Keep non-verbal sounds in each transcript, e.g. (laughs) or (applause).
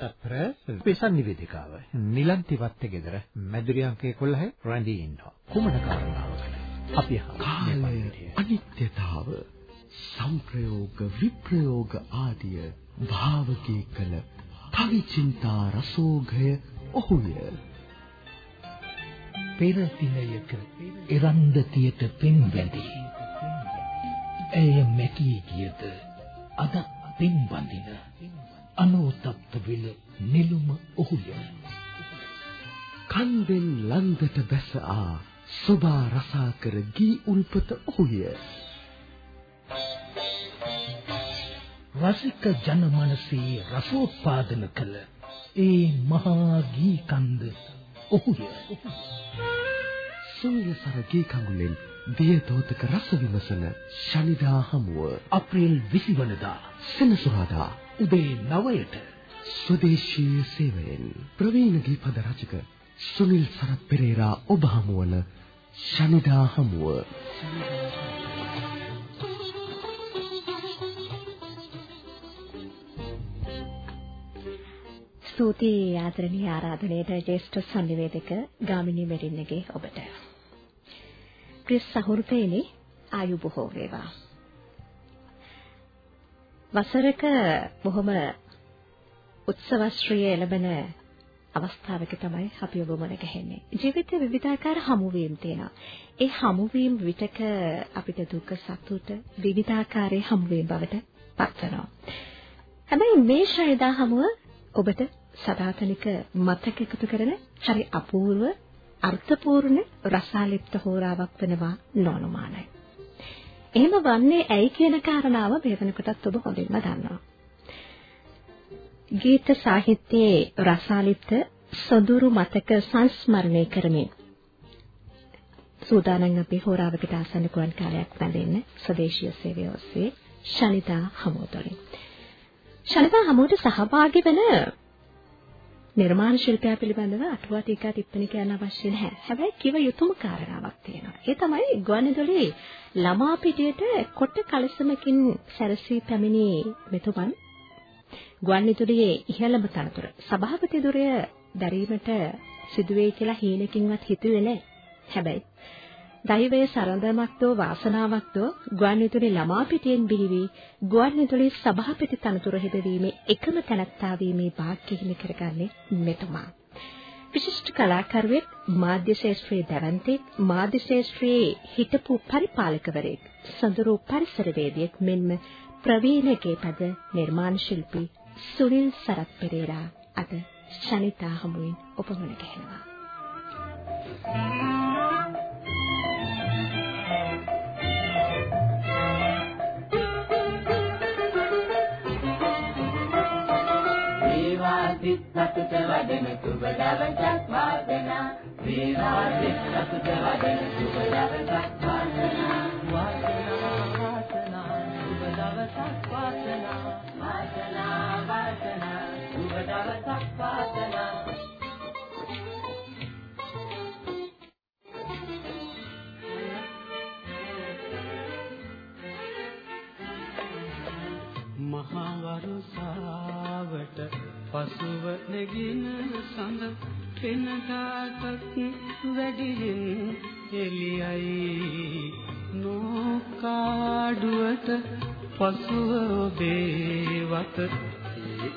තත්පර පෙසන් නිවේදිකාව නිලන්ති වත්තේ ගෙදර මැදුරිය අංක 11 රැඳී ඉන්නවා. කුමන කාරණාවකද? අපි කාලය අනිත්‍යතාව සංප්‍රයෝග විප්‍රයෝග ආදිය භාවකී කළ කවි චින්තා රසෝඝය ඔහුය. පෙර දිනයක එරන්දතියට පෙන් වැඳි. ඇය මැකී ගියද අද පින් බඳින අනෝතප්ත විල නිලුම ඔහුය. කන්දෙන් ලන්දට බැස ආ සෝභා රසා කර ගී උල්පත ඔහුය. රසික ජනමනසේ රසෝත්පාදන කළ ඒ මහා ගී කන්ද ඔහුය. සුන්දර ගී කඟුලෙන් දිය දෝතක රස විමසන ශනිදා හමුව අප්‍රේල් 20 වනදා සෙනසුරාදා උදේ 9ට ස්වදේශීය සේවයෙන් ප්‍රවීණ ගීපද රචක සුනිල් සරත් පෙරේරා ඔබ හමුවන ශනිදා හමුව ස්තුතියි ආදරණීය ආරාධනයට ජේෂ්ඨ සංනිවේදක ගාමිණී මෙරින්නගේ ඔබට. ප්‍රිය සහෘදේනි ආයු බොහෝ වේවා. වසරක බොහොම උත්සවශ්‍රීය එළඹෙන අවස්ථාවක තමයි අපි ඔබ මුණ ගැහෙන්නේ. ජීවිතයේ විවිධාකාර හමුවීම් තියෙනවා. ඒ හමුවීම් විතක අපිට දුක සතුට විවිධාකාරයේ හමුවීම් බවට පත්වනවා. හැබැයි මේ ශෛදා හමුව ඔබට සදාතනික මතක එකතු කරන හරි අපූර්ව අර්ථපූර්ණ රසාලිප්ත හෝරාවක් වෙනවා නොඅනුමානයි. එහෙම වන්නේ ඇයි කියන කාරණාව මේ වෙනකොටත් ඔබ හොඳින්ම දන්නවා. ගීත සාහිත්‍යයේ රසාලිප්ත සොඳුරු මතක සංස්මරණය කරමින් සූදානම් අපි හෝරාවකට ආසන්න කුවන් කාලයක් වැඳෙන්න ස්වදේශීය සේවය ඔස්සේ ශනිතා හමුවතොලින්. ශනිතා හමුවට සහභාගී වෙන නිර්මාණ ශිල්පය පිළිබඳව අටුවා ටීකා ටිප්පණි කියන්න අවශ්‍ය නැහැ. හැබැයි කිව යුතුම කාරණාවක් තියෙනවා. ඒ තමයි ගුවන්විදුලි ළමා පිටියට කොට කලසමකින් සැරසී පැමිණි මෙතුමන් ගුවන්විදුලියේ ඉහළම තනතුර සභාපති ධුරය දැරීමට සිදුවේ කියලා හීනකින්වත් හිතුවේ නැහැ. හැබැයි දෛවයේ සරඳමක්දෝ වාසනාවක්දෝ ගුවන්විදුලි ළමා පිටියෙන් බිහිවි ගුවන්විදුලි සභාපති තනතුර හිදවීමේ එකම තැනැත්තා වීමේ වාක්‍ය හිමි කරගන්නේ මෙතුමා. විශිෂ්ට කලාකරුවෙක් මාධ්‍ය ශාස්ත්‍රයේ දැවන්තෙක් මාධ්‍ය ශාස්ත්‍රයේ හිටපු පරිපාලකවරයෙක් සඳරු පරිසරවේදියෙක් මෙන්ම ප්‍රවීණකේ පද නිර්මාණ ශිල්පී සුනිල් සරත් පෙරේරා අද ශනිතා හමුවෙන් ඔපමුණ ගැහෙනවා. Thank you. සතුට වඩන සුබ දවසක් වාසනා වේවා සිත් සතුට වඩන සුබ දවසක් වාසනා වාසනා වාසනා සුබ දවසක් වාසනා. වාසනා වාසනා සුබ දවසක් වාසනා. මහා වරුසාවට පසුව නැගින සඳ පෙනදාටත් වැඩියෙන් එළියයි. නෝකාඩුවට පසුව ඔබේ වත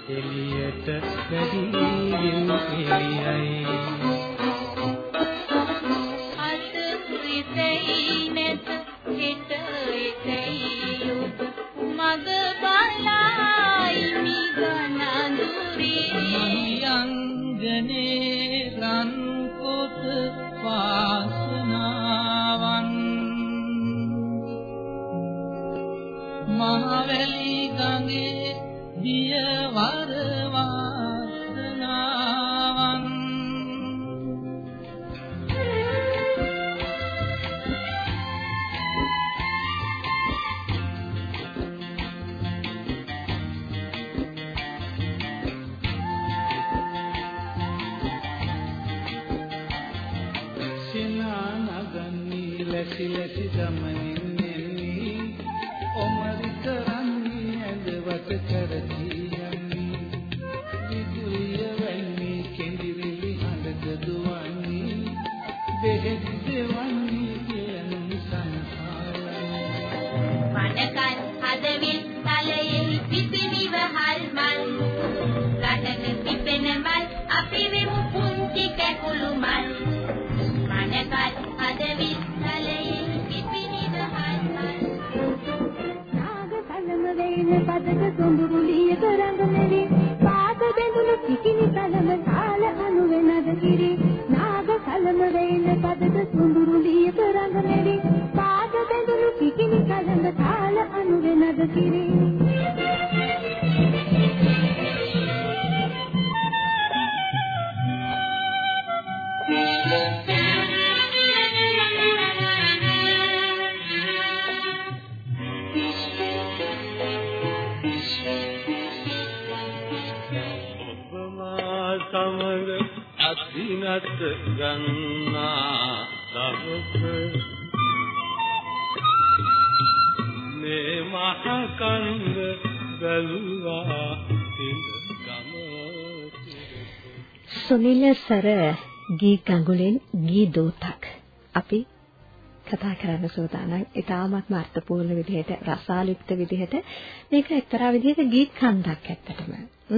එළියට වැඩියෙන් එළියයි. ලැසි में बदल සුනිල සර ගී ගඟුලෙන් ගී දෝතක් අපි කතා කරන්න සූදානම්. ඊටාත්ම අර්ථපූර්ණ විදිහට රසාලිප්ත විදිහට මේක එක්තරා විදිහක ගීත් කන්දක් ඇත්තටම.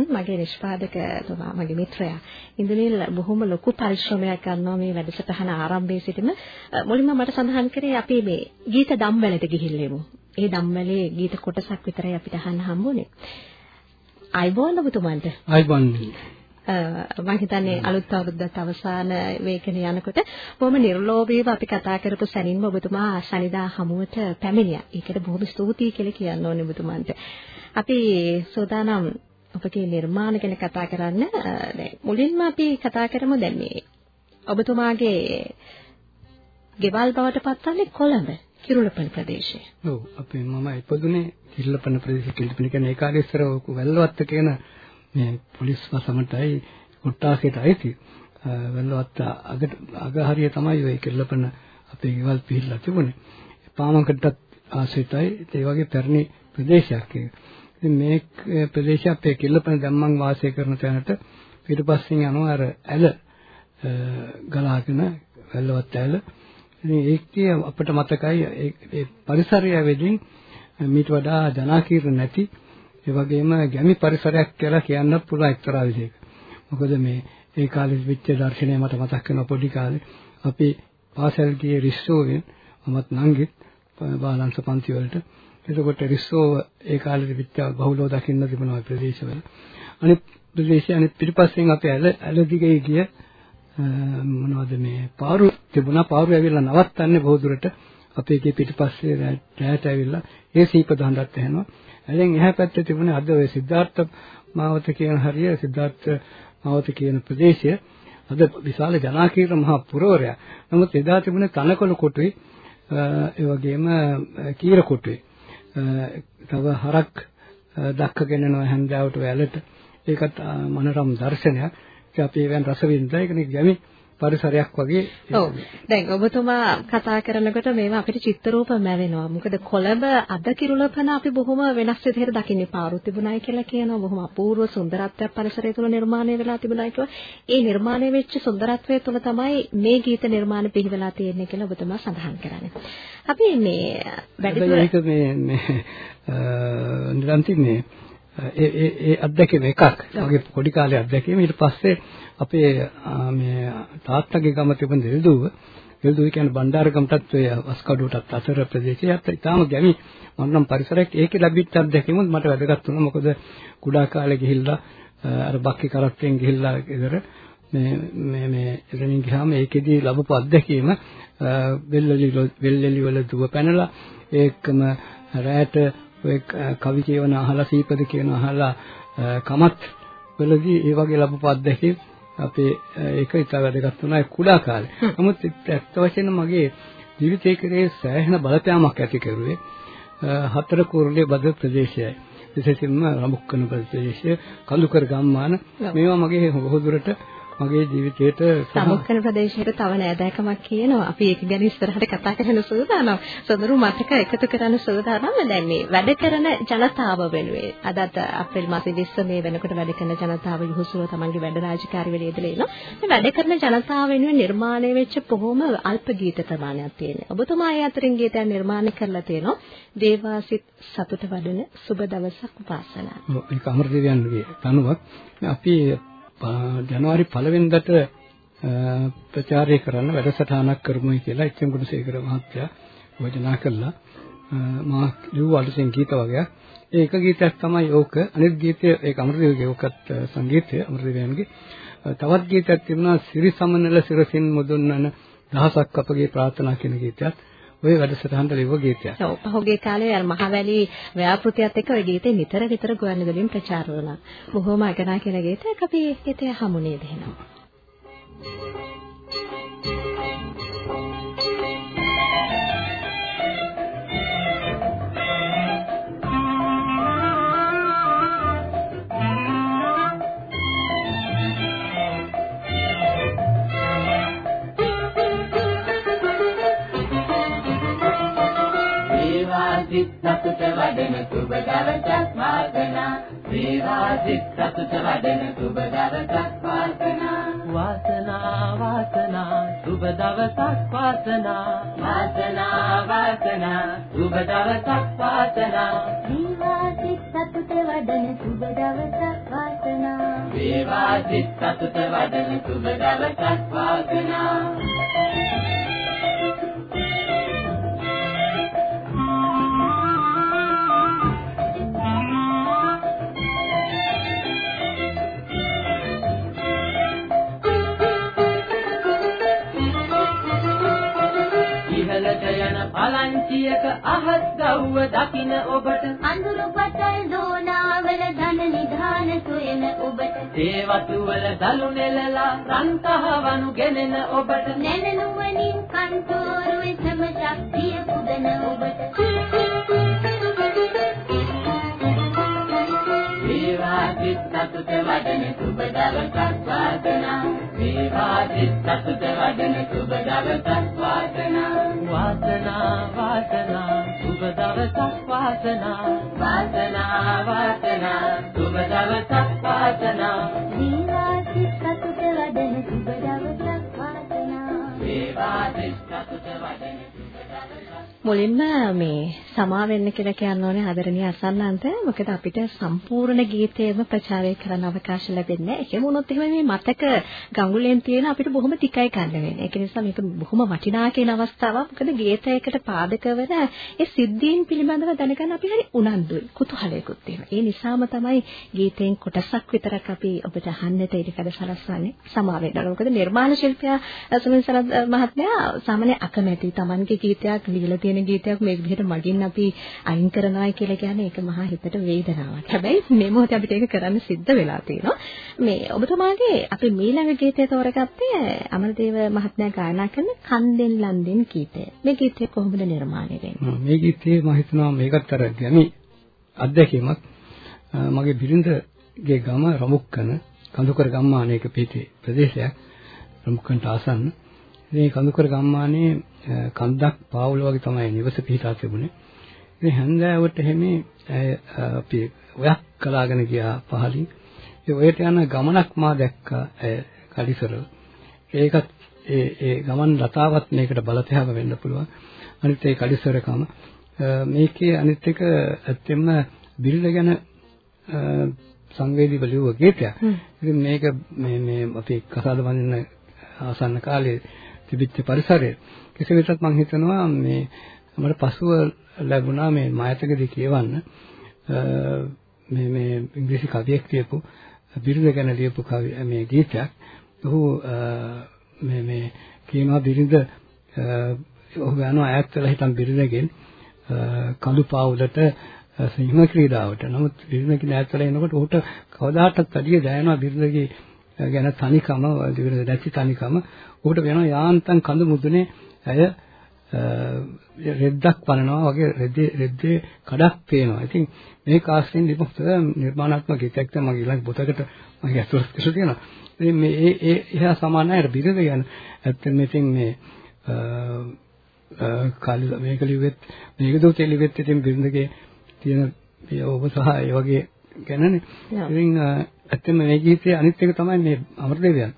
මගේ නිෂ්පාදකතුමා මගේ මිත්‍රයා ඉන්දුනිල් බොහොම ලොකු පරිශ්‍රමයක් ගන්නවා මේ වැඩසටහන ආරම්භයේ සිටම මුලින්ම මට සඳහන් කරේ අපි මේ ගීත ධම්වැලට ගිහිල්ලෙමු. ඒ ධම්වැලේ ගීත කොටසක් විතරයි අපිට අහන්න හම්බුනේ. අයිබෝන් ඔබතුමන්ට. අයිබෝන්. මම හිතන්නේ අලුත් අවුරුද්දත් අවසාන වේකන යනකොට බොහොම නිර්ලෝභීව අපි කතා කරපු සැනින්ම ඔබතුමා ශනිදා හමුවට පැමිණියා. ඒකට බොහොම ස්තුතියි කියලා කියන්න ඕනේ ඔබතුමන්ට. අපි සෝදානම් ඔබගේ නිර්මාණ ගැන කතා කරන්න දැන් මුලින්ම අපි කතා කරමු දැන් මේ ඔබතුමාගේ ගෙවල් බවට පත්වන්නේ කොළඹ කිරුළපන ප්‍රදේශය. ඔව් අපේ මම ඉපදුනේ කිරුළපන ප්‍රදේශයේ කිරුළපන කියන්නේ ඒ කාලේ ඉස්සර වැල්ලවත්ත කියන මේ පොලිස් වසමටයි කොට්ටාසයට අයිති වැල්ලවත්ත අග අග හරිය තමයි ඔය කිරුළපන අපේ ගෙවල් පිහිල්ලා තිබුණේ. පාමකටත් ආශ්‍රිතයි ඒ වගේ පැරණි ප්‍රදේශයක් ඒක. ඉතින් මේ ප්‍රදේශය අපේ කිල්ලපන දැම්මන් වාසය කරන තැනට ඊට පස්සෙන් යනවා අර ඇල ගලාගෙන වැල්ලවත් ඇල. ඉතින් ඒකේ අපිට මතකයි ඒ පරිසරය වෙදින් මීට වඩා ජනාකීර්ණ නැති ඒ වගේම ගැමි පරිසරයක් කියලා කියන්න පුළුවන් එක්තරා විදිහක. මොකද මේ ඒ කාලේ විච්ච දර්ශනය මට මතක් වෙනවා පොඩි කාලේ. අපි පාසල් ගියේ රිස්සෝවෙන් මමත් නංගිත් බාලංශ පන්ති වලට. එතකොට රිස්සෝව ඒ කාලේ විච්ච බහුලව දකින්න තිබුණා ප්‍රදේශවල. අනිත් ප්‍රදේශය අනිත් පිටිපස්සෙන් අපි ඇල ඇල දිගේ ගිය මොනවද මේ පාරු තිබුණා පාරු ඇවිල්ලා නවත්තන්නේ බොහෝ දුරට අපේ ගේ පිටිපස්සේ රැයට ඇවිල්ලා ඒ සීප දහඬත් ඇහෙනවා ඇලෙන් එහා පැත්තේ තිබුණේ අද ඔය සිද්ධාර්ථ මාවත කියන හරිය සිද්ධාර්ථ මාවත කියන ප්‍රදේශය අද විශාල ජනාකීර්ණ මහා පුරවරයා. නමුත් එදා තිබුණේ තනකොළ කොටුයි ඒ වගේම කීර කොටුයි. තව හරක් දක්කගෙන යනවා හැන්දාවට වැලට. ඒකත් මනරම් දර්ශනයක්. ඒක අපි ඒවෙන් රස විඳලා ඒක නේ ගැමි පරිසරයක් වගේ ඔව්. දැන් ඔබතුමා කතා කරනකොට මේවා අපිට චිත්‍ර රූප මැවෙනවා. මොකද කොළඹ අද කිරුළපන අපි බොහොම වෙනස් විදිහට දකින්නේ. පාරු තිබුණයි කියලා කියනවා. බොහොම අපූර්ව සුන්දරත්වයක් පරිසරය තුළ නිර්මාණය වෙලා තිබුණයි කියලා. ඒ නිර්මාණය වෙච්ච සුන්දරත්වය තුළ තමයි මේ ගීත නිර්මාණ පිළිවෙලා තියෙන්නේ කියලා ඔබතුමා සඳහන් කරන්නේ. අපි මේ වැඩිපුර මේ මේ නිරන්තර මේ ඒ ඒ ඒ අත්දැකීම එකක්. වගේ පොඩි කාලේ අත්දැකීම. ඊට පස්සේ අපේ මේ තාත්තගේ ගම තිබෙන දෙල්දුව දෙල්දුව කියන්නේ බණ්ඩාරගමටත් ඔය වස්කඩුවටත් අතර ප්‍රදේශයක් ඉතාම ගැමි. මන්නම් පරිසරයක් ඒකේ ලැබිච්ච අත්දැකීමුත් මට වැදගත් වුණා. මොකද කුඩා කාලේ ගිහිල්ලා අර බක්කි කරත්තෙන් ගිහිල්ලා ඉදර මේ මේ මේ එතනින් ගියාම ඒකෙදී ලැබපු අත්දැකීම වෙල්ලලි වෙල්ලලි වල දුව පැනලා ඒකම රැට ඔය කවි කියවන අහලා සීපද කියන අහලා කමත් වලදී ඒ වගේ ලැබපු අත්දැකීම් අපේ ඒක ඉතා වැදගත් වුණා ඒ කුඩා කාලේ. නමුත් ඇත්ත වශයෙන්ම මගේ ජීවිතයේ කරේ සෑහෙන බලපෑමක් ඇති කරුවේ හතර කුරුලේ බද ප්‍රදේශයයි. විශේෂයෙන්ම රමුක්කන ප්‍රදේශය, කඳුකර ගම්මාන මේවා මගේ බොහෝ දුරට මගේ ජීවිතේට සමුක්කන ප්‍රදේශයට තව නෑදෑකමක් කියනවා. අපි ඒක ගැන ඉස්සරහට කතා කරන්න සූදානම්. සොඳුරු මතක එකතු කරන්න සූදානම්. දැන් මේ වැඩ කරන ජනතාව වෙනුවෙන් අදත් අප්‍රේල් මාසේ 20 මේ වෙනකොට වැඩ කරන ජනතාව යහුසුව තමන්ගේ වැඩ රාජකාරි වල යෙදලා ඉනවා. මේ වැඩ කරන ජනතාව වෙනුවෙන් නිර්මාණය වෙච්ච බොහොම අල්ප ගීත ප්‍රමාණයක් තියෙනවා. ඔබතුමා ඒ අතරින් ගීතයන් නිර්මාණය කරලා තියෙනවා. දේවාසිත සතුට වඩන සුබ දවසක් වාසනා. ඔව් ඒක අමරදේවයන්ගේ තනුවක්. අපි ජනවාරි 1 වෙනිදාට ප්‍රචාරය කරන්න වැඩසටහනක් කරමුයි කියලා එච්.එම්. ගුණසේකර මහත්තයා යෝජනා කළා. මා ලිව්ව අලුතෙන් ගීත වගේක්. ඒක ගීතයක් තමයි ඕක. අනිත් ගීතය ඒක අමරදේවගේ ඕකත් සංගීතය අමරදේවයන්ගේ. තවත් ගීතයක් තිබුණා සිරි සමනල සිරසින් මුදුන්වන දහසක් අපගේ ප්‍රාර්ථනා කියන ගීතයක්. ඔය වැඩසටහනට ලිව්ව ගීතයක්. ඔව් පහුගිය කාලේ අර මහවැලි ව්‍යාපෘතියත් එක්ක ඔය ගීතේ නිතර නිතර ගුවන්විදුලියෙන් ප්‍රචාර වුණා. බොහොම අගනා කියන ගීතයක් අපි ගීතය හමු නේද එහෙනම්. සතුට දවසක් වාසනා වේවා සිත් සතුට වඩන සුබ දවසක් වාසනා වාසනා වාසනා සුබ දවසක් වාසනා. වාසනා වාසනා සුබ දවසක් වාසනා. වේවා සිත් සතුට වඩන සුබ දවසක් වාසනා. වේවා සිත් සතුට වඩන සුබ දවසක් වාසනා අහස් ගව්ව දකින ඔබට. අඳුරු පතල් දෝනාවල ධන නිධාන සොයන ඔබට. ඒ වතු වල දලු නෙලලා රන් කහවණු ගෙනෙන ඔබට. නැනනුවනින් කන්තෝරුවේ සම ශක්තිය පුදන ඔබට සතුට වඩන සුබ දවසක් වාසනා. වේවා සිත් සතුට වඩන සුබ දවසක් වාසනා. වාසනා වාසනා සුබ දවසක් වාසනා. වාසනා වාසනා සුබ දවසක් වාසනා. වේවා සිත් සතුට වඩන සුබ දවසක් වාසනා. වේවා සිත් සතුට වඩන සුබ දවසක් මුලින්ම මේ සමා වෙන්න කියලා කියන්න ඕනේ ආදරණීය අසන්නන්ත මොකද අපිට සම්පූර්ණ ගීතයම ප්‍රචාරය කරන්න අවකාශ ලැබෙන්නේ නැහැ. එහෙම වුණොත් එහෙම මේ මතක ගඟුලෙන් තියෙන අපිට බොහොම ටිකයි ගන්න වෙන්නේ. ඒක නිසා මේක බොහොම වටිනා කියන අවස්ථාවක්. මොකද ගීතයකට පාදක වෙන ඒ සිද්ධීන් පිළිබඳව දැනගන්න අපි හරි උනන්දුයි. කුතුහලයකුත් තියෙනවා. ඒ නිසාම තමයි ගීතෙන් කොටසක් විතරක් අපි ඔබට අහන්නට ඉඩකඩ සලස්වන්නේ සමා වෙන්න. මොකද නිර්මාණ ශිල්පියා සුනිල් සරත් මහත්මයා සාමාන්‍ය අකමැති Tamanගේ ගීතයක් ලියලා තියෙන ගීතයක් මේ විදිහට මගින් අපි අයින් කරනවායි කියලා කියන්නේ ඒක මහා හිතට වේදනාවක්. හැබැයි මේ මොහොතේ අපිට ඒක කරන්න සිද්ධ වෙලා තියෙනවා. මේ ඔබතුමාගේ අපි මීළඟ ගීතය තෝරගත්තේ අමරදේව මහත්මයා ගායනා කරන කන්දෙන් ලන්දෙන් ගීතය. මේ ගීතය කොහොමද නිර්මාණය වෙන්නේ? මේ ගීතේ මම හිතනවා මේකත් අර ගැමි අත්දැකීමක් මගේ බිරිඳගේ ගම රමුක්කන කඳුකර ගම්මානයක පිටේ ප්‍රදේශයක් රමුක්කන්ට ආසන්න මේ කඳුකර ගම්මානයේ කන්දක් පාවුල වගේ තමයි නිවස පිහිටා තිබුණේ. ඉතින් හැන්දෑවට එහෙමේ අපි ඔයක් කලාගෙන ගියා පහලින්. ඒ ඔයට යන ගමනක් මා දැක්කා කලිසර. ඒකත් ඒ ඒ ගමන් ලතාවත් මේකට බලපෑම වෙන්න පුළුවන්. අනිත් ඒ කලිසරකම මේකේ අනිත් එක ඇත්තෙම බිරිඳ ගැන සංවේදීව ලියුව ගීතයක්. ඉතින් මේක මේ මේ අපි කසාද වඳින ආසන්න කාලේ තිබිච්ච පරිසරය කෙසේ වෙතත් මම හිතනවා මේ මට පසුව ලැබුණා මේ මායතකදී කියවන්න මේ මේ ඉංග්‍රීසි කවියෙක් කියපු බිරිඳ ගැන ලියපු කවි මේ ගීතයක් ඔහු මේ මේ කියනවා බිරිඳ ඔහු යනවා ඈත් වෙලා හිටන් බිරිඳගෙන් කඳු පාවුලට සිංහ ක්‍රීඩාවට. නමුත් බිරිඳගෙන් ඈත් වෙලා එනකොට ඔහුට කවදාහටත් වැඩිය දැනෙනවා බිරිඳගේ ගැන තනිකම බිරිඳ නැති තනිකම ඔහුට වෙනවා යාන්තම් කඳු මුදුනේ ඇය රෙද්දක් පනනවා වගේ රෙද්දේ රෙද්දේ කඩක් පේනවා. ඉතින් මේ කාස්ටින් ලිපොත් නිර්මාණාත්මක ගීතයක් තමයි මගේ ඊළඟ පොතකට මගේ අතුලස් කරලා තියෙනවා. ඉතින් මේ ඒ ඒ එහා සමාන අය බිරිඳ ගැන ඇත්තටම ඉතින් මේ කාලි මේක ලිව්වෙත් මේක දෝතේ ලිව්වෙත් ඉතින් බිරිඳගේ තියෙන මේ ඔබ සහ ඒ වගේ ගැනනේ. ඉතින් ඇත්තටම මේ ගීතයේ අනිත් එක තමයි මේ අමරදේවයන්.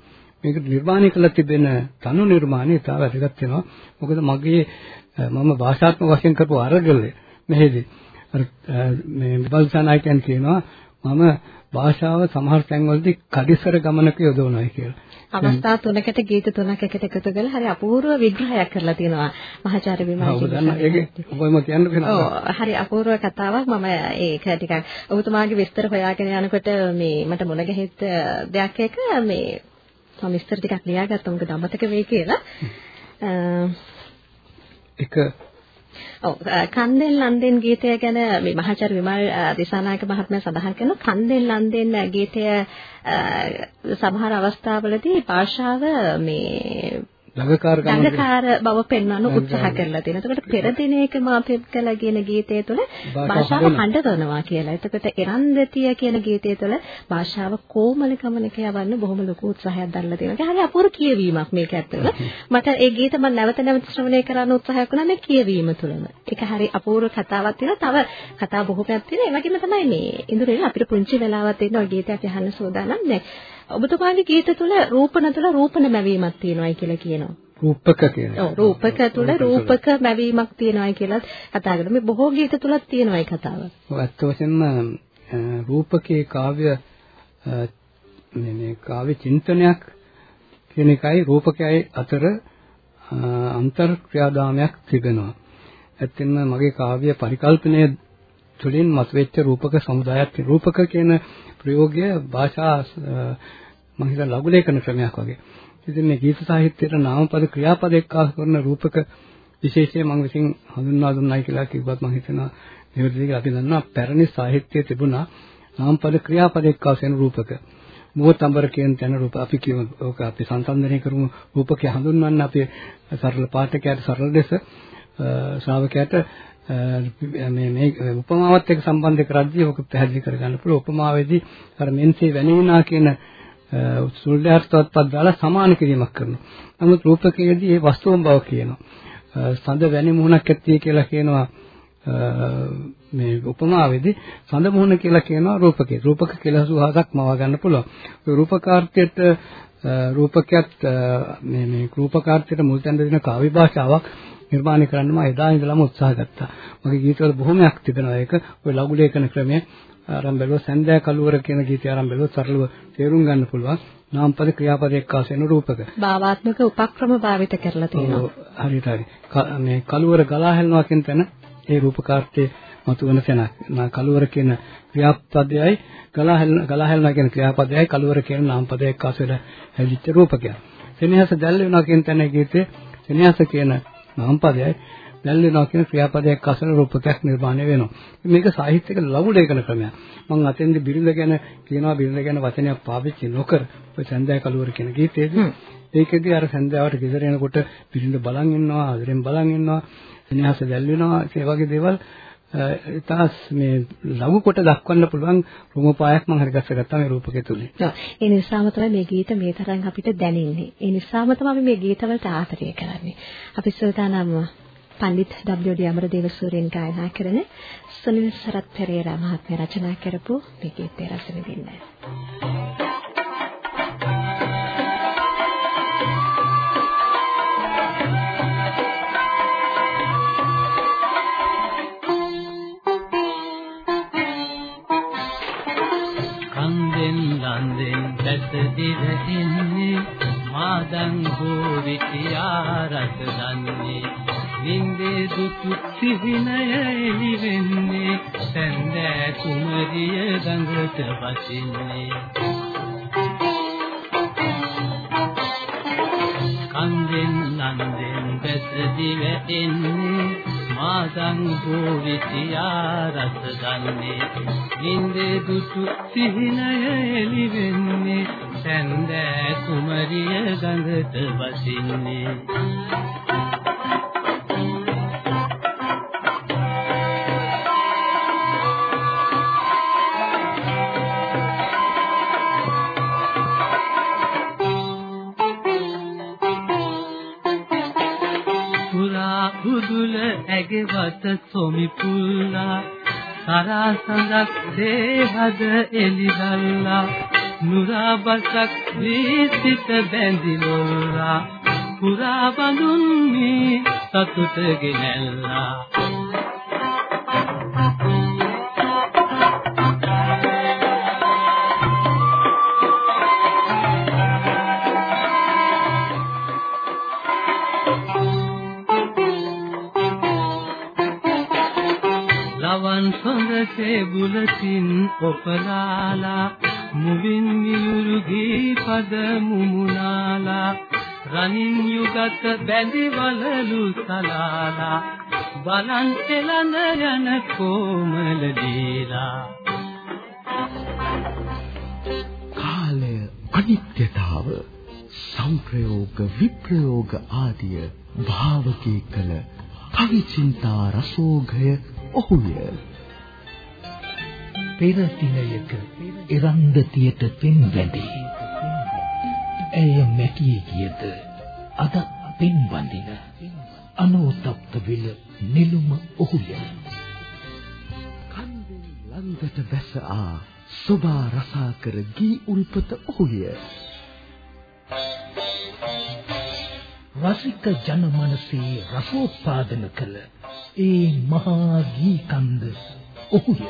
මේක නිර්මාණය කළ තිබෙන තනු නිර්මාණය ඉතාල වැදගත් වෙනවා. මොකද මගේ මම භාෂාත්මක වශයෙන් කරපු අරගලේ මෙහෙදි අර මේ බල්සනායකයන් කියනවා මම භාෂාව සමහර තැන්වලදී කඩිසර ගමනක යොදවනවා කියලා. අවස්ථා තුනකට ගීත තුනක් එකට එකතු කරලා හරි අපූර්ව විග්‍රහයක් කරලා තියෙනවා මහාචාර්ය විමල් හරි අපූර්ව කතාවක්. මම ඒක ටිකක් ඔබතුමාගේ විස්තර හොයාගෙන යනකොට මේ මට මුණ ගැහිච්ච දෙයක් එක මේ මම විස්තර ටිකක් ලියාගත්තා. මොකද අමතක වෙයි කියලා. එක ඔව් කන්දෙන් ලන්දෙන් ගීතය ගැන මේ මහාචාර්ය විමල් දිසානායක මහත්මයා සඳහන් කරන කන්දෙන් ලන්දෙන් ගීතය සමහර අවස්ථාවලදී භාෂාව මේ ළඟකාර බව පෙන්වන්න උත්සාහ කරලා තියෙනවා. එතකොට පෙර දිනයක මාපෙප් කළා කියන ගීතය තුළ භාෂාව හඬවනවා කියලා. එතකොට එරන්දතිය කියන ගීතය තුළ භාෂාව කොමල ගමනක යවන්න බොහොම ලොකු උත්සාහයක් දරලා තියෙනවා. හරි අපූර්ව කියවීමක් මේක ඇත්තට. (laughs) මට ඒ ගීත මම නැවත නැවත ශ්‍රවණය කරන්න උත්සාහයක් වුණා මේ කියවීම තුළම. ඒක හරි අපූර්ව කතාවක් තියෙනවා. තව කතා බොහෝමයක් තියෙනවා. ඒ වගේම තමයි මේ ඉඳුරේ අපිට පුංචි වෙලාවක් තියෙනවා. ওই ගීතයක් අහන්න සූදානම් නැහැ. ඔබතුමාගේ ගීත තුළ රූපන තුළ රූපන මැවීමක් තියෙනවායි කියලා කියනවා. රූපක කියන. ඔව් රූපක තුළ රූපක මැවීමක් තියෙනවායි කියලා කතා කරනවා. මේ බොහෝ ගීත තුලත් තියෙනවායි කතාව. ඔව් ඇත්ත වශයෙන්ම රූපකේ කාව්‍ය මේ මේ කාව්‍ය චින්තනයක් කියන එකයි රූපකයයි අතර අන්තර් ක්‍රියාදාමයක් තිබෙනවා. ඇත්තෙන්ම මගේ කාව්‍ය පරිකල්පනය තුළින් මතුවෙච්ච රූපක සමුදායක් රූපක කියන ප්‍රයෝගය භාෂා මම හිතන ලඝු ලේඛන ක්‍රමයක් වගේ. ඉතින් මේ ගීත සාහිත්‍යයට නාමපද ක්‍රියාපද එක්කාසු කරන රූපක විශේෂය මම විසින් හඳුන්වා දුන්නයි කියලා කිව්වත් මම හිතනවා නිවැරදිව අපි දන්නවා පැරණි සාහිත්‍යයේ තිබුණා නාමපද ක්‍රියාපද එක්කාසු වෙන රූපක. මුවතඹර කියන තැන රූප අපි කියමු ඕක අපි සංසන්දනය කරමු රූපකය හඳුන්වන්න අපි සරල පාඨකයාට සරල ලෙස ශ්‍රාවකයාට මේ මේ උපමාවත් එක්ක සම්බන්ධ කරද්දී ඔක පැහැදිලි කරගන්න පුළුවන් උපමාවේදී අර මෙන්සේ වැනිනා කියන සුල්ඩාර්ථවත් පද දාලා සමාන කිරීමක් කරනවා. නමුත් රූපකයේදී ඒ වස්තුවම බව කියනවා. සඳ වැනි මුහුණක් ඇත්තේ කියලා කියනවා මේ උපමාවේදී සඳ මුහුණ කියලා කියනවා රූපකේ. රූපක කියලා සුහසක් මවා ගන්න පුළුවන්. ඒ රූපකාර්ථයට රූපකයක් මේ මේ රූපකාර්ථයට මුල් තැන දෙන කාව්‍ය භාෂාවක් නිර්මාණය කරන්න මම එදා ඉඳලම උත්සාහ ගත්තා. මගේ ගීතවල බොහොමයක් තිබෙනවා ඒක. ওই ලඝු ලේඛන ක්‍රමය ආරම්භ බැලුවා සන්දෑ කලුවර කියන ගීතය ආරම්භ බැලුවා සරලව තේරුම් ගන්න පුළුවන්. නාමපද ක්‍රියාපද එක්කාසු වෙන රූපක. භාවාත්මක උපක්‍රම භාවිත කරලා තියෙනවා. හරියට හරි. මේ කලුවර ගලා හැලනවා කියන තැන ඒ රූපකාර්ථයේ මතුවන තැනක්. නා කලුවර කියන ක්‍රියාපදයයි ගලා හැලන ගලා හැලනවා කියන ක්‍රියාපදයයි කලුවර කියන නාමපද එක්කාසු වෙන හැදිච්ච රූපකයක්. සෙනෙහස දැල් වෙනවා කියන තැන ගීතේ සෙනෙහස කියන නාමපදයයි දැල් වෙනවා කියන ක්‍රියාපදයක් අසල රූපකයක් නිර්මාණය වෙනවා. මේක සාහිත්‍යක ලඝු ලේඛන ක්‍රමයක්. මම අතෙන්දි බිරිඳ ගැන කියනවා බිරිඳ ගැන වචනයක් පාවිච්චි නොකර ඔය සඳය කලුවර කියන ගීතයේදී ඒකෙදී අර සඳයාවට ගෙදර එනකොට බිරිඳ බලන් ඉන්නවා, ආදරෙන් බලන් ඉන්නවා, සෙනෙහස දැල් වෙනවා, ඒ වගේ දේවල් ඊටස් මේ ලඝු කොට දක්වන්න පුළුවන් රූපපායක් මම හරි ගස්සගත්තා මේ රූපකේ තුලින්. ඔව්. ඒ නිසාම තමයි මේ ගීත මේ තරම් අපිට දැනෙන්නේ. ඒ නිසාම තමයි මේ ගීතවලට ආදරය කරන්නේ. අපි සෝදානම් පණ්ඩිත් W.D. අමරදේව සූරියන් ගායනා කරන සුනිල් සරත් පෙරේරා මහත්මයා රචනා කරපු මේ ගීතය රස විඳින්න. කන්දෙන් ලන්දෙන් දැස දිව එන්නේ මාදන් හෝ විතියා රස දන්නේ. නින්දේ දුතු සිහිනය එලි වෙන්නේ සැන්දෑ කුමරිය ගඟට වසින්නේ. කන්දෙන් නන්දෙන් බැස දිව එන්නේ මාදන් භූවිතියා රස දන්නේ නින්දේ දුතු සිහිනය එලි වෙන්නේ. සැන්දෑ කුමරිය ගඟට වසින්නේ. ඇගෙවත සොමි පුල්ලා. සරා සඳක් දේහද එලිදල්ලා නුරා බසක් වීසිත බැඳිලොල්ලා පුරා බඳුන් මේ සතුට ගෙනල්ලා සොඳසේ බුලතින් ඔපලාලා මුවින් මියුරු ගී පද මුමුණාලා රනින් යුගත බැඳි වලලු සලාලා බලන් එළඳ යන කොමල දීලා කාලය අනිත්‍යතාව සංප්‍රයෝග විප්‍රයෝග ආදිය භාවකී කළ කවි චින්තා රසෝඝය ඔහුය පෙර දිනයක එරන්දතියට පෙන් වැඳේ. ඇය මැකී ගියද අද පෙන් වඳින අනෝතප්ත විල නිලුම ඔහුය. කන්දෙන් ලන්දට බැස ආ සෝබා රසා කර ගී උල්පත ඔහුය. රසික ජනමනසේ රසෝත්පාදන කළ ඒ මහා ගී කන්ද ඔහුය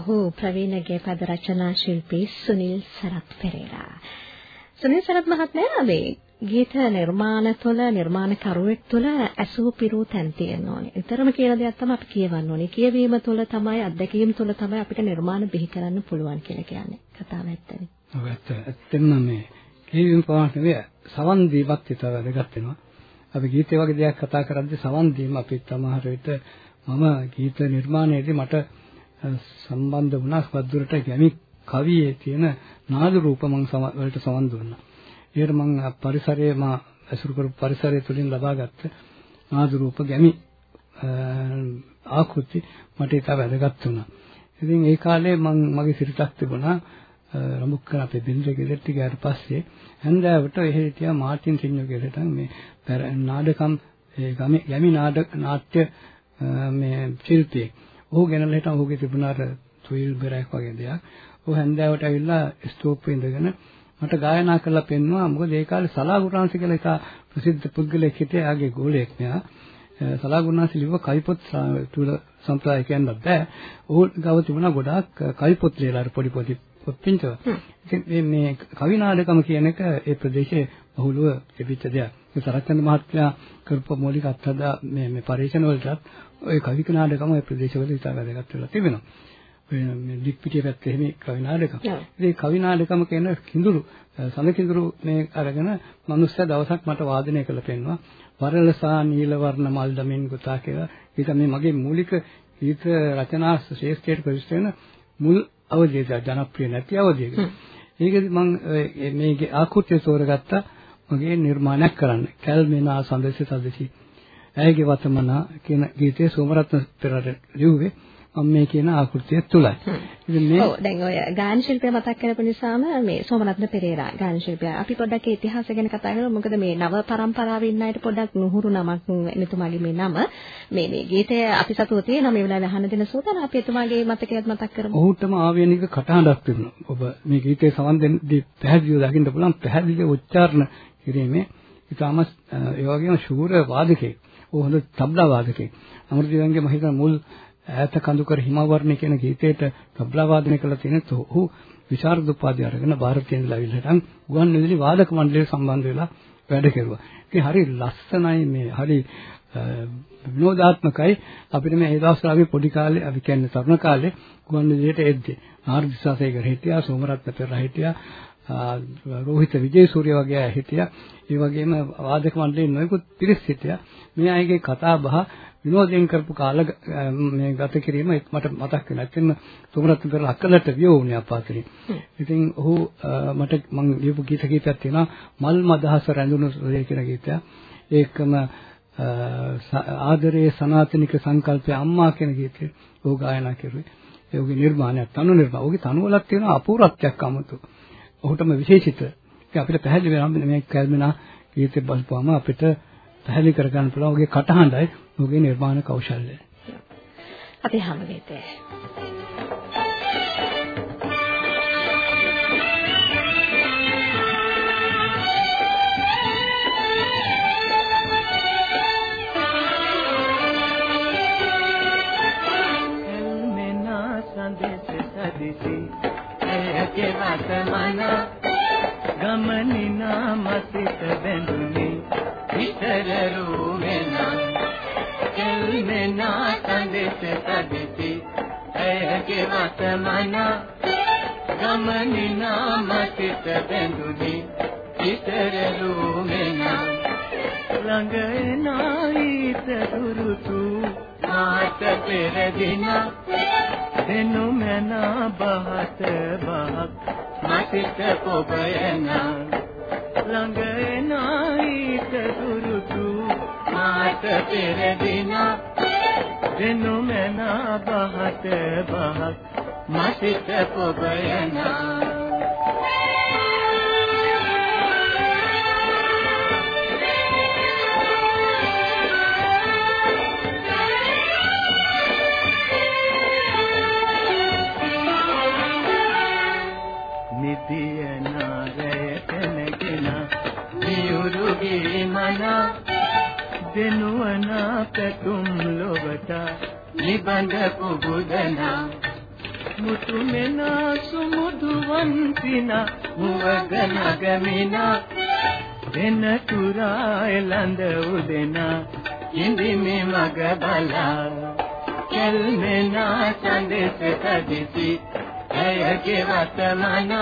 ඔහු ප්‍රවීණගේ පද රචනා ශිල්පී සුනිල් සරත් පෙරේරා. සුනිල් සරත් මහත්මයා මේ ගීත නිර්මාණ තුළ නිර්මාණකරුවෙක් තුළ ඇසූ පිරූ තැන් තියෙන්න ඕනේ. ඊතරම කියන දෙයක් තමයි අපි කියවන්න ඕනේ. කියවීම තුළ තමයි අත්දැකීම් තුළ තමයි අපිට නිර්මාණ බිහි කරන්න පුළුවන් කියලා කියන්නේ. කතාව ඇත්තනේ. ඔව් ඇත්ත. ඇත්තෙන්ම මේ කියවීම පවා නෙවෙයි සවන් දීමත් විතර වැදගත් වෙනවා. අපි ගීතය වගේ දෙයක් කතා කරද්දී සවන් දීම අපි සමහර විට මම ගීත නිර්මාණයේදී මට සම්බන්ධ වුණා සද්දුරට ගැමි කවියේ තියෙන නාද රූප මම වලට සමන් දුන්නා. ඒකට මම පරිසරයේ මා ඇසුරු කරපු පරිසරය තුළින් ලබාගත්ත නාද රූප ගැමි ආකෘති මට ඒක වැදගත් වුණා. ඉතින් ඒ කාලේ මම මගේ සිරිතක් තිබුණා රමුක්කන අපේ බින්දේ ගෙදරට ගියාට පස්සේ හන්දෑවට එහෙ හිටියා මාටින් සිඤ්ඤෝ කියලා මේ නාඩකම් ඒ ගමේ ගැමි නාට්‍ය මේ ශිල්පියෙක්. ඔහු ගෙනල්ලා හිටන් ඔහුගේ තිබුණාර තුයිල් බෙරයක් වගේ දෙයක්. ඔහු හැන්දෑවට ඇවිල්ලා ස්තූපේ ඉඳගෙන මට ගායනා කරලා පෙන්වුවා. මොකද ඒ කාලේ සලාගුණාංශ කියලා එක ප්‍රසිද්ධ පුද්ගලයෙක් හිටියා. එයාගේ ගෝලයෙක් මෙයා. සලාගුණාංශ ලිව්ව කවිපොත් තුල සම්ප්‍රදාය කියන්න බෑ. ඔහු ගාව තිබුණා ගොඩාක් කවිපොත් ලියලා පොඩි පොඩි පොත් පින්තව. ඉතින් මේ කවිනාඩකම කියන එක ඒ ප්‍රදේශයේ බහුලව තිබිච්ච දෙයක්. ඒ සරච්චන්ද මහත්මයා කරපු මූලික අත්හදා මේ මේ පරිශන වලටත් ওই කවික නාටකම ওই ප්‍රදේශවල ඉතා වැදගත් වෙලා තිබෙනවා. ඔය මේ දික්පිටිය පැත්තේ එහෙම කවි නාටකම්. ඉතින් කවි නාටකම කියන කිඳුරු සඳ කිඳුරු මේ අරගෙන මනුස්ස දවසක් මට වාදනය කළ පෙන්නවා. වරලසා නීල වර්ණ මල් දමින් ගුතා කියලා. ඒක මේ මගේ මූලික ගීත රචනා ශ්‍රේෂ්ඨයට ප්‍රවිෂ්ඨ වෙන මුල් අවධිය ජනප්‍රිය නැති අවධියක. ඒකෙදි මම මේකේ ආකෘතිය තෝරගත්තා මගේ නිර්මාණයක් කරන්න. කැල්මෙනා සඳසි සදසි ඇයගේ වතමනා කියන ගීතය සෝමරත්න පෙරට ලිව්වේ මම මේ කියන ආකෘතිය තුලයි. ඉතින් මේ ඔව් දැන් ඔය ගායන ශිල්පය මතක් කරපු නිසාම මේ සෝමරත්න පෙරේරා ගායන ශිල්පය අපි පොඩ්ඩක් ඒ ඉතිහාසය ගැන කතා කරමු. මොකද මේ නව පරම්පරාවේ ඉන්න අයට පොඩ්ඩක් නුහුරු නමක් මෙතුමාගේ මේ නම මේ මේ ගීතය අපි සතුව තියෙනවා මේ වෙලාවේ අහන්න දෙන සූතන අපි එතුමාගේ මතකයත් මතක් කරමු. ඔහුටම ආවේනික කටහඬක් තිබුණා. ඔබ මේ ගීතේ සමන් දෙන්නේ පැහැදිලිව දකින්න පුළුවන් පැහැදිලිව උච්චාරණ කිරීමේ ඊටම ඒ වගේම ශූර වාදකයෙක්. ਉਹ හොඳ තබ්ලා වාදකයෙක්. අමරදේවන්ගේ මම හිතන මුල් ඈත කඳුකර හිමවර්ණය කියන ගීතයට තබ්ලා වාදනය කළා තියෙන ඔහු විශාරද උපාධිය අරගෙන ಭಾರತೀಯ ඉඳලා ඉල්ලටන් ගුවන් විදුලි වාදක මණ්ඩලයට සම්බන්ධ වෙලා වැඩ කෙරුවා. ඉතින් හරි ලස්සනයි මේ හරි විනෝදාත්මකයි අපිට මේ ඒ දවස්වල අපි පොඩි කාලේ අපි කියන්නේ තරුණ කාලේ ගුවන් විදුලියට එද්දී නාර්දිසාසේකර හිටියා සෝමරත්න පෙරේරා හිටියා රෝහිත විජේසූරිය වගේ අය හිටියා. ඒ වගේම වාදක මණ්ඩලයේ නොයෙකුත් පිරිස් හිටියා. මේ අයගේ කතා බහ විනෝදයෙන් කරපු කාල මේ ගත කිරීම මට මතක් වෙනවා. එතන තුමරත් පෙර අක්කලට වියෝුනේ අපාතරින්. ඉතින් ඔහු මට මම ලියපු ගීත කීපයක් තියෙනවා. මල් මදහස රැඳුණු සුරේ කියන ගීතය. ඒකම ආදරයේ සනාතනික සංකල්පය අම්මා කියන ගීතය ඔහු ගායනා කරුවේ. ඒ ඔහුගේ නිර්මාණයක් තනු නිර්මාණ. ඔහුගේ තනු වලක් තියෙන අපූර්වත්වයක් අමුතු. ඔහුටම විශේෂිත. ඒක අපිට පැහැදිලි වෙනවා මේ කල්මිනා ගීතේ බලපුවම අපිට පැහැදිලි කරගන්න පුළුවන් ඔහුගේ කටහඬයි ඔහුගේ නිර්මාණ කෞශල්‍යය. අපි හැම ගීතේ මන ගමනිනා මසිත බැඳුනි. විතර රූවෙන කෙල්මෙනා සඳෙස සදිති ඇයගේ වතමන ගමනිනා මසිත බැඳුනි. විතර රූවෙන ළඟ එනා ඊත දුරුතු. මාත පෙරදිනා දෙනු මන බහත බහක්. මසිත පොබයන ළඟ එනයිත දුරුතු මාත පෙරදින. දෙනු මන බහත බහක්. මසිත පොබයන පැතුම් ලොවට නිබඳ පුබුදනා මුතු මෙන සුමුදුවන් පින මුවග නගමින වෙන තුරා එළඳ උදෙන ඉඳිමි මග බලා කෙල්මෙන සඳෙස කදිසි ඇයගේ වතමන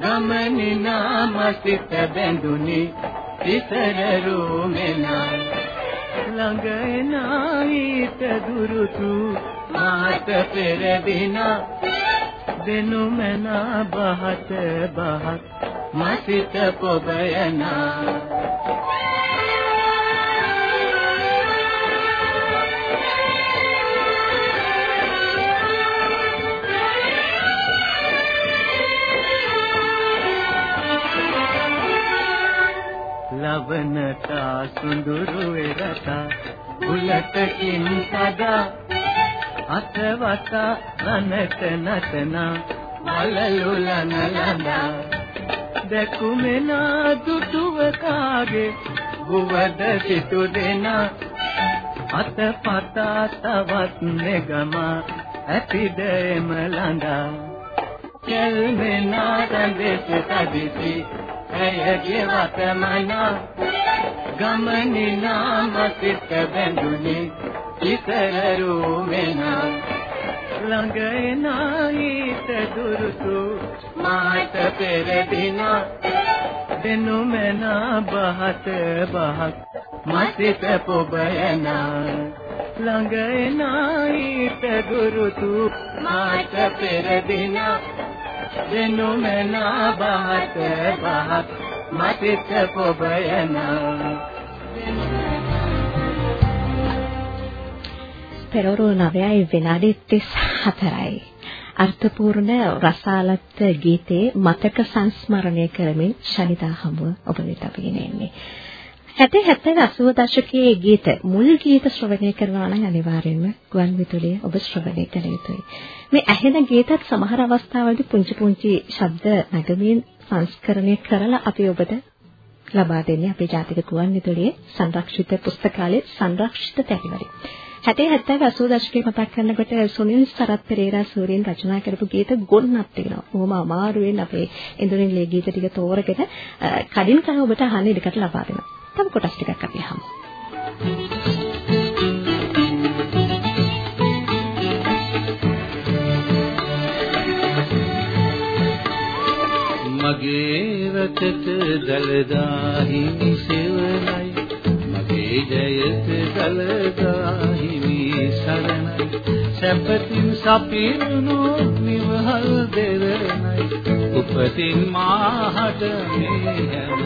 ගමනිනා මසිත බැඳුනි තිසරරු මෙනා ළඟ එනායිත දුරුතු මාත පෙරදින දෙනු මනා බහත බහත් මසිත පොබයනා ලවනතා සුඳුරු එරට උලටකින් සදා අතවත රනට නටන. මලලුලන ලඳා. දැකුමෙනා දුටුව කාගේ බුවද සිටු දෙන. අත පතා තවත් නෙගම ඇතිද එම ලඳා කෙල්මෙනා රඳෙස තදිසි ඇයගේ වතමන ගමනේ නාම සිත බැඳුනේ ඉතරරු වෙන ළඟ එනායිත දුරුතු මාත පෙර දින දෙනු මන බහත බහක් මසිත පොබයන ළඟ එනායිත දුරුතු මාත පෙර දින දෙනු මන බහත බහක් මතිත පොබයන. පෙරවරු 9යි විනාඩි 34යි අර්ථපූර්ණ රසාලත් ගීතේ මතක සංස්මරණය කරමින් ශනිතා හමුව ඔබ වෙත අපි ගෙනෙන්නේ 60 70 80 දශකයේ ගීත මුල් ගීත ශ්‍රවණය කරනවා නම් අනිවාර්යෙන්ම ගුවන් විදුලිය ඔබ ශ්‍රවණය කළ යුතුයි. මේ ඇහෙන ගීතත් සමහර අවස්ථාවලදී පුංචි පුංචි ශබ්ද නැගමින් සංස්කරණය කරලා අපි ඔබට ලබා දෙන්නේ අපේ ජාතික ගුවන් විදුලියේ සංරක්ෂිත පුස්තකාලයේ සංරක්ෂිත තැටිවලින්. 60 70 80 දශකයේ මතක් කරනකොට සුනිල් සරත් පෙරේරා සූරියන් රචනා කරපු ගීත ගොන්නක් තියෙනවා. බොහොම අමාරුවෙන් අපේ ඉන්දුනින් ලේ ගීත ටික තෝරගෙන කඩින් කන ඔබට අහන්න ඉඩකට ලබා දෙනවා. තව කොටස් ටිකක් අපි අහමු. මගේ රටට දලදා හිමි සෙවණයි මගේ ජයත දලදා හිමි සරණයි සැපතින් සපිරුණු නිවහල් දෙරණයි. උපතින් මාහට මේ හැම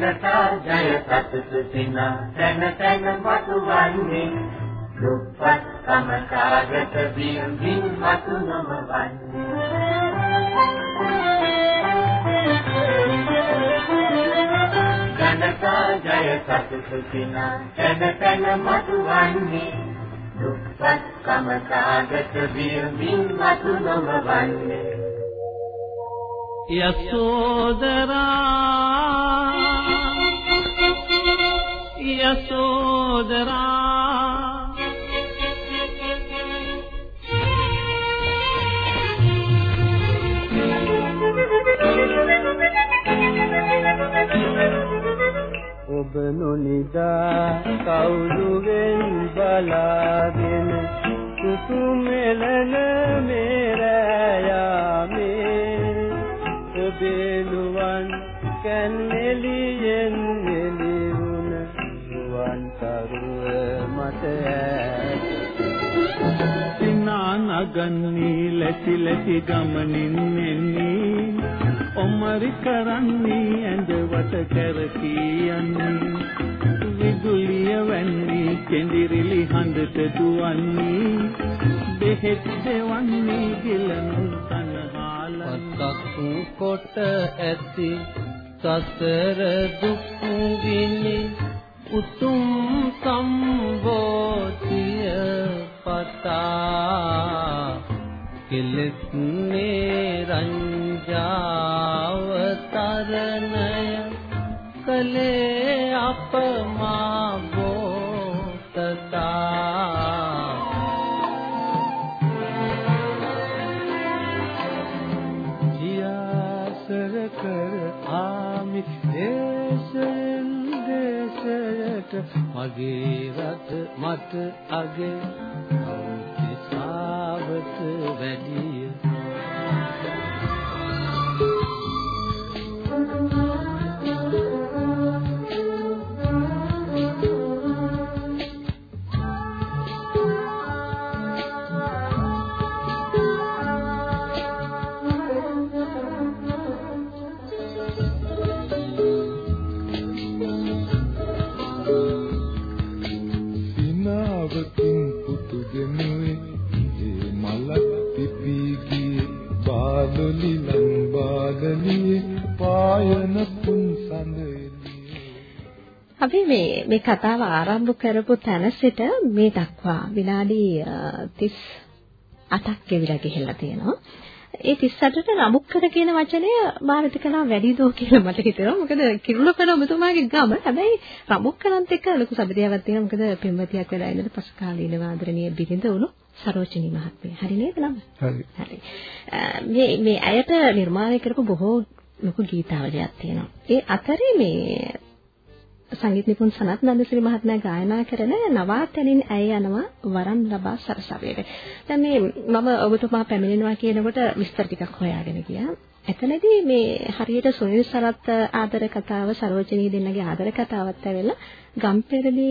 ජනතා ජය සතුටු සින තැන තැන මතුවන්නේ දුප්පත් සමකාගත බිම්බින් මතු නොම ජනතා ජය සතුටු සින තැන තැන මතුවන්නේ දුප්පත් සමකාගත බිම්බින් මතු නොම වන්නේ යසෝදරා යසෝදරා ඔබ නොනිදා කවුරුවෙන් බලාගෙන කුතුමෙලන මේරයාමේ ඔබේ නුවන් කැන්නෙලියෙන් එළිවුන නුවන් තරුව මට සිනා නගන්නේ ලැසි ලැසි ගමනින් එන්නේ ඔමරි කරන්නේ ඇඳවට කරකී යන්නේ. විදුලිය වැන්නේ කෙඳිරිලි හඬට දුවන්නේ. බෙහෙත් දෙවන්නේ ගිලනු තනහාලන් කොට ඇති සසර දුක් විනි උතුම් සම්බෝධිය පතා. කෙලෙස් නිරංජාව තරණය කලේ අපමා බෝතතා ජියාසර කර ආමි දේශෙන් දේශයට මගේ රට මට අගේ අපි මේ මේ කතාව ආරම්භ කරපු තැන සිට මේ දක්වා විනාඩි 38ක් ගෙවිලා ගිහිල්ලා තියෙනවා. ඒ 38ට නමුක්කර කියන වචනය භාවිත කළා වැඩි දෝ කියලා මට හිතෙනවා. මොකද කිරුළකන ඔබතුමාගේ ගම. හැබැයි රමුක්කරන්ත් එක්ක ලොකු සබදියාවක් තියෙනවා. මොකද පෙම්වතියක් වෙලා ඉඳලා පසු කාලීන වාදනීය බිරිඳ වුණු සරෝජිනී මහත්මිය. හරි නේද නම? හරි. හරි. මේ මේ ඇයට නිර්මාණය කරපු බොහෝ ලොකු ගීතාවලියක් තියෙනවා. ඒ අතරේ මේ සංගීත නිපුන් සනත් නන්දසිරි මහත්මයා ගායනා කරන නවාතැනින් ඇය යනවා වරන් ලබා සරසවියට. දැන් මේ මම ඔබතුමා පැමිණෙනවා කියනකොට විස්තර ටිකක් හොයාගෙන ගියා. එතනදී මේ හරියට සුනිල් සරත් ආදර කතාව සරෝජනී දෙන්නගේ ආදර කතාවත් ඇවිල්ලා ගම්පෙරළි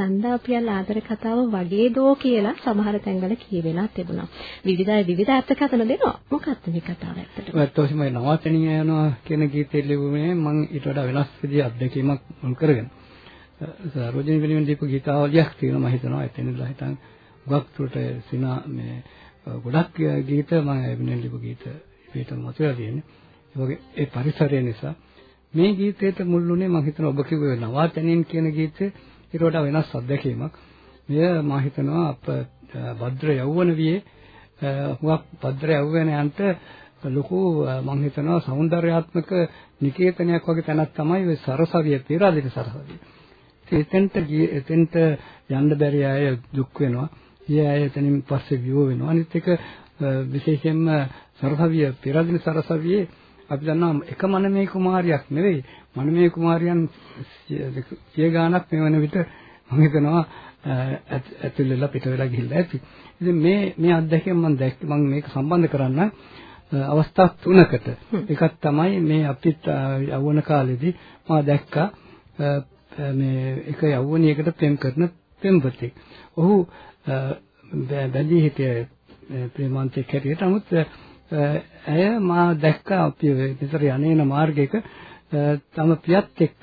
නන්දාපියල් ආදර කතාව වගේ දෝ කියලා සමහර තැන්වල කියවෙලා තිබුණා. විවිධ විවිධ අර්ථකථන දෙනවා. මොකක්ද මේ කතාව ඇත්තට? ඒත් ඔහොම නවාතනිය යනවා කියන ගීතය ලියුමේ මම ඊට වඩා වෙනස් විදිහේ අත්දැකීමක් මුල් කරගෙන සරෝජනී වෙනුවෙන් දීපු ගීතාවලියක් තියෙනවා මම හිතනවා එතනදලා හිතන් ගොඩක් තුරට සිනා මේ ගොඩක් ගීත මම වෙනුවෙන් ලියපු ගීත පිට මතුවලා තියෙන්නේ. ඒ වගේ ඒ පරිසරය නිසා මේ ගීතයට මුල්ුණේ මම හිතනවා ඔබ කිව්වේ නවාතැනින් කියන ගීතේ ඊට වඩා වෙනස් අත්දැකීමක්. මෙය මම හිතනවා අප භද්‍ර යෞවන වියේ හුඟක් භද්‍ර යෞවනයන්ට ලොකු මම හිතනවා సౌందర్యාත්මක නිකේතනයක් වගේ තැනක් තමයි ওই සරසවිය පෙරාදින සරසවිය. එතෙන්ට එතෙන්ට යන්න බැරි අය දුක් වෙනවා. ඊය අය එතනින් පස්සේ විවෝ වෙනවා. අනිත් එක විශේෂයෙන්ම සරසවිය පෙරදින සරසවියේ අපි දන්නවා එක මනමේ කුමාරියක් නෙවෙයි මනමේ කුමාරියන් සිය ගාණක් මේ වන විට මම හිතනවා ඇතුල් වෙලා පිට වෙලා ගිහිල්ලා ඇති. ඉතින් මේ මේ අත්දැකීම මම දැක්ක මම මේක සම්බන්ධ කරන්න අවස්ථා තුනකට. එකක් තමයි මේ අපිත් යවුණ කාලෙදී මම දැක්කා මේ එක යවුණියකට පෙම් කරන පෙම්වතෙක්. ඔහු බැඳී හිටිය ප්‍රේමාන්තයක් හැටියට නමුත් ඇය මා දැක්කා අපි විතර යන්නේන මාර්ගයක තම පියත් එක්ක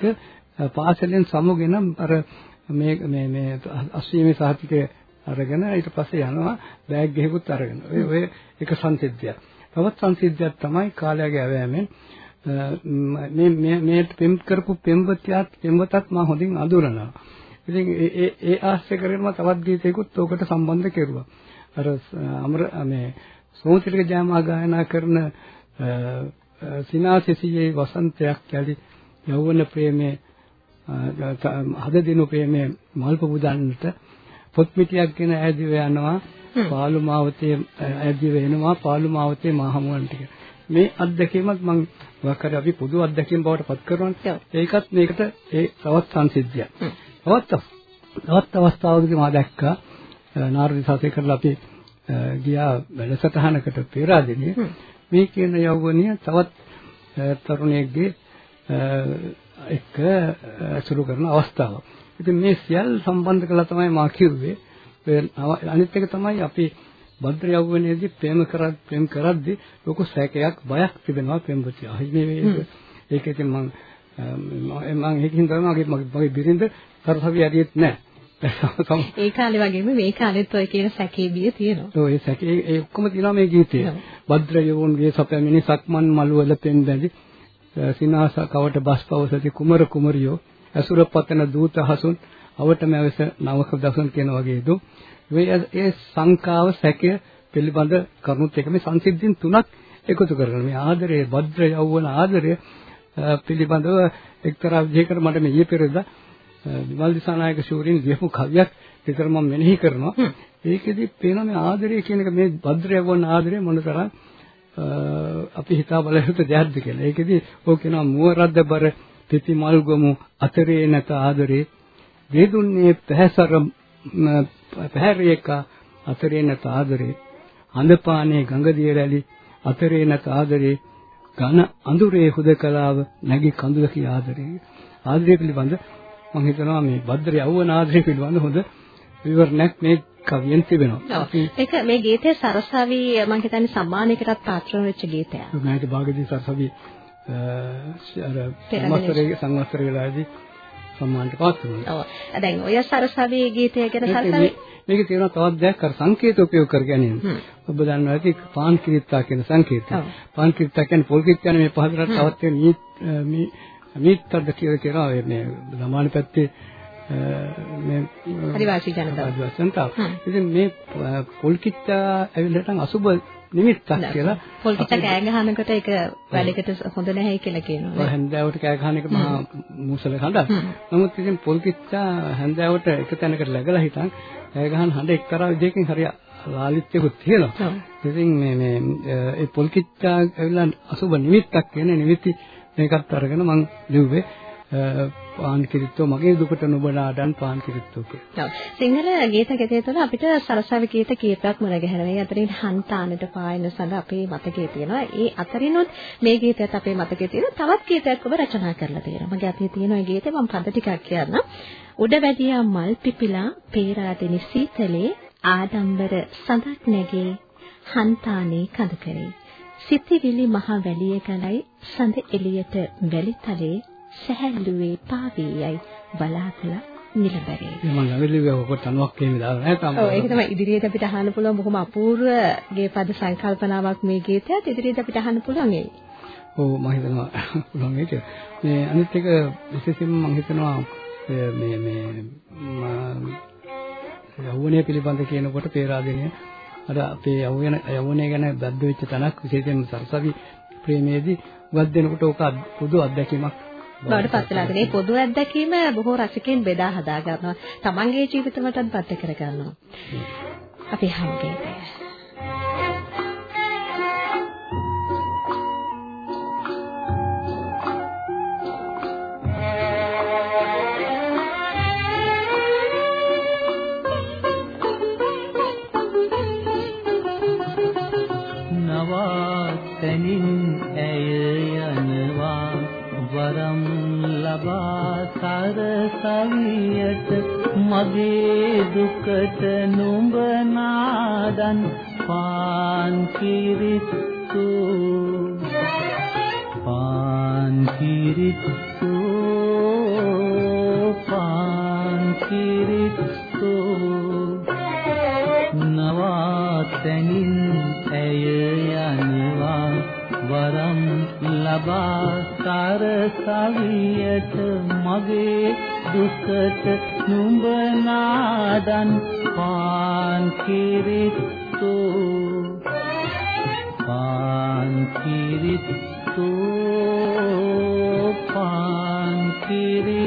පාසලෙන් සමුගෙන අර මේ මේ මේ අස්වීමේ සහතිකය අරගෙන ඊට පස්සේ යනවා බෑග් එකකුත් අරගෙන. ඔය ඔය එක සංසිද්ධියක්. තවත් සංසිද්ධියක් තමයි කාලයගේ ඇවෑමෙන් මේ මේ මේ පෙම් කරපු පෙම්වතියත් පෙම්වතත් මා හොඳින් අඳුරනවා. ඉතින් ඒ ඒ ආශ්‍රය කරගෙන තවත් ගීතයකුත් ඕකට සම්බන්ධ කෙරුවා. අර අමර මේ සෝතිරික ජයමා ගායනා කරන සිනාසිසියේ වසන්තයක් යලි යෞවන ප්‍රේමයේ හද දිනු ප්‍රේමයේ මල් පුබුදන්නට පොත් මිටියක් ගෙන ඈදිව යනවා. පාලු මාවතේ ඈදිව එනවා. පාලු මාවතේ මහමුවන්ට මේ අත්දැකීමත් මම වකර අපි පොදු අත්දැකීම් බවට පත් කරනවා. ඒකත් මේකට ඒ තවත් සංසිද්ධියක්. තවත් තවත් අවස්ථාවකදී මම දැක්කා. නාරද සාසය කරලා අපි ගියා වැඩසටහනකට පෙරාදෙනිය මේ කියන යෞවනිය තවත් තරුණයෙක්ගේ එක්ක අසුරු කරන අවස්ථාවක්. ඉතින් මේ සියල්ල සම්බන්ධ කළා තමයි මා කිව්වේ. අනිත් එක තමයි අපි භද්‍ර යවුවනේදී ප්‍රේම කරත් ප්‍රේම කරද්දී ලොකු සැකයක් බයක් තිබෙනවා ප්‍රේමපති. අහි මේ ඒක. ඉතින් මම මම ඒකින් තමයි මගේ මගේ බිරිඳ සරසවි ඇරියෙත් නැහැ (laughs) ඒ කාලේ වගේම මේ කාලෙත් ඔය කියන සැකේ බිය තියෙනවා. ඒ සැකේ ඒ ඔක්කොම තියෙනවා මේ ගීතේ. භද්‍ර යවුන්ගේ සපැමිනි සක්මන් මළුවල පෙන් බැඳි සිනාස කවට බස් පවසති කුමර කුමරියෝ අසුර පතන දූත හසුන් අවටම ඇවස නවක දසුන් කියන වගේ දු ඒ සංකාව සැකය පිළිබඳ කරුණුත් එක මේ සංසිද්ධීන් තුනක් එකතු කරගෙන මේ ආදරය භද්‍ර යවුන ආදරය පිළිබඳව එක්තරා විදිහකට මට මේ ඊයේ පෙරේදා විමල් දිසානායක ශූරින් ලියපු කවියක් විතර මම මෙනෙහි කරනවා. ඒකෙදි පේන මේ ආදරය කියන එක මේ භද්‍ර යවුන ආදරය මොනතරම් අපි හිතා බල යුතු දෙයක්ද කියලා. ඒකෙදි ඕක කියනවා මුව රද්දබර පිපි මල් ගොමු අතරේ නැත ආදරේ. වේදුන්නේ පැහැසර පැහැරේක අතරේ නැත ආදරේ. හඳපානේ ගඟ දිය රැලි අතරේ නැත ආදරේ. ඝන අඳුරේ හුදකලාව නැගි කඳුලකි ආදරේ. ආදරය පිළිබඳ මම හිතනවා මේ භද්‍ර යවුන ආදරය පිළිබඳ හොඳ විවරණයක් මේ කවියෙන් තිබෙනවා. ඒක මේ ගීතය සරසවි මම හිතන්නේ සම්මානයකටත් පාත්‍ර වෙච්ච ගීතයක්. මේකට භාගදී සරසවි අර සංවත්සරයේ සංවත්සර වෙලාවේදී සම්මානට පාත්‍ර වුණා. ඔව්. දැන් ඔය සරසවි ගීතය ගැන සරසවි මේකේ තියෙන තවත් දෙයක් අර සංකේත උපයෝග කර ගැනීම. ඔබ දන්නවා ඇති පාන් කිරිත්තා කියන සංකේතය. පාන් කිරිත්තා කියන්නේ පොල් කිරිත් කියන්නේ මේ පහතරට තවත් තියෙන මේ මීත්තර්ද කියලා කියනවා මේ ළමානි පැත්තේ මේ ආදිවාසී ජනතාව. ආදිවාසී ජනතාව. ඉතින් මේ පොල් කිරිත්තා ඇවිල්ලා නැත්නම් අසුබ නිමිත්තක් කියලා පොල් කිරිත්තා කෑ ගහනකොට ඒක වැඩකට හොඳ නැහැ කියලා කියනවා. ඔය හැන්දෑවට කෑ ගහන එක මහා මූසල හඬක්. නමුත් ඉතින් පොල් කිරිත්තා හැන්දෑවට එක තැනකට läගලා හිටන් කෑ ගහන හඬ එක්තරා විදිහකින් හරිය ලාලිත්‍යකුත් තියෙනවා. ඉතින් මේ මේ ඒ පොල් කිච්චා ඇවිල්ලා අසුබ නිමිත්තක් කියන නිමිති මේකත් අරගෙන මම ලිව්වේ පාන් කිරිත්තෝ මගේ දුකට නොබලාඩන් පාන් කිරිත්තෝ කියලා. සිංහල ගීත ගැතේ තුළ අපිට සරසවි ගීත කීපයක් මුණ ගැහෙනවා. ඒ අතරින් හන්තානට පායන සඳ අපේ මතකයේ තියෙනවා. ඒ අතරිනුත් මේ ගීතයත් අපේ මතකයේ තියෙනවා. තවත් ගීතයක් ඔබ රචනා කරලා තියෙනවා. මගේ අතේ තියෙන ඒ ගීතේ මම පද ටිකක් කියන්නම්. උඩ වැඩියා මල් පිපිලා පේරාදෙනි සීතලේ ආඩම්බර සඳක් නැගේ හන්තානේ කඳ කරේ. සිතිවිලි මහ වැලිය ගලයි සඳ එළියට වැලිතලේ සැහැල්ලුවේ පාවේයයි බලාපොලා නිලබරේ. මම ළඟදී ඔකට අනුවක් එහෙම දාලා නැහැ තාම. ඔව් ඒක තමයි ඉදිරියට අපිට අහන්න පුළුවන් බොහොම අපූර්ව ගේ පද සංකල්පනාවක් මේ ගීතයත් ඉදිරියට අපිට අහන්න පුළුවන් ඒ. ඔව් මම හිතනවා පුළුවන් ඒක. මේ අනිත් එක විශේෂයෙන්ම මම හිතනවා මේ මේ යෞවනය පිළිබඳ කියනකොට පේරාදෙනිය අර අපේ යෞවන යෞවනය ගැන බද්ධ වෙච්ච තැනක් විශේෂයෙන්ම සරසවි ප්‍රේමයේදී උගත් දෙනකොට ඕක පොදු අත්දැකීමක් බවට පත් වෙලා තියෙන. පොදු අත්දැකීම බොහෝ රසිකයන් බෙදා හදා ගන්නවා. තමන්ගේ ජීවිතවලටත් පත් කර ගන්නවා. අපි හැමගේම සවියට මගේ දුකට නුඹ නාදන් පාන් කිරිත්තු. පාන් කිරිත්තු පාන් කිරිත්තු. නවාතනින් ඇය යනවා වරම් ලබා සරසවියට මගේ දුකට නුඹ නාදන් පාන් කිරිත්තු. පාන් කිරිත්තු පාන් කිරිත්තු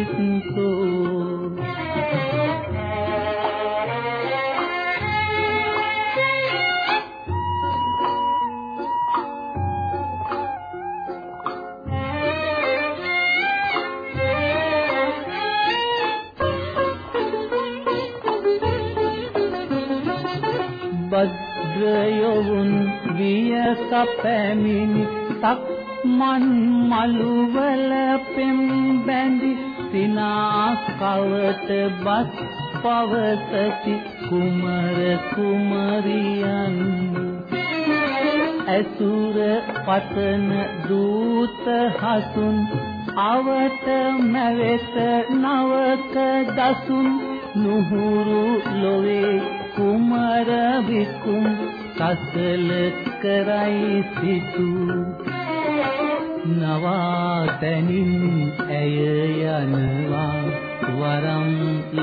මලුවල පෙම් බැඳි සිනා කවට බස් පවසති කුමර කුමරියන්. ඇසුර පතන දූත හසුන් අවට මැවෙත නවක දසුන්. නුහුරු ලොවේ කුමර විකුම් කසල කරයි සිටු නවාතනින් ඇය යනවා. වරම්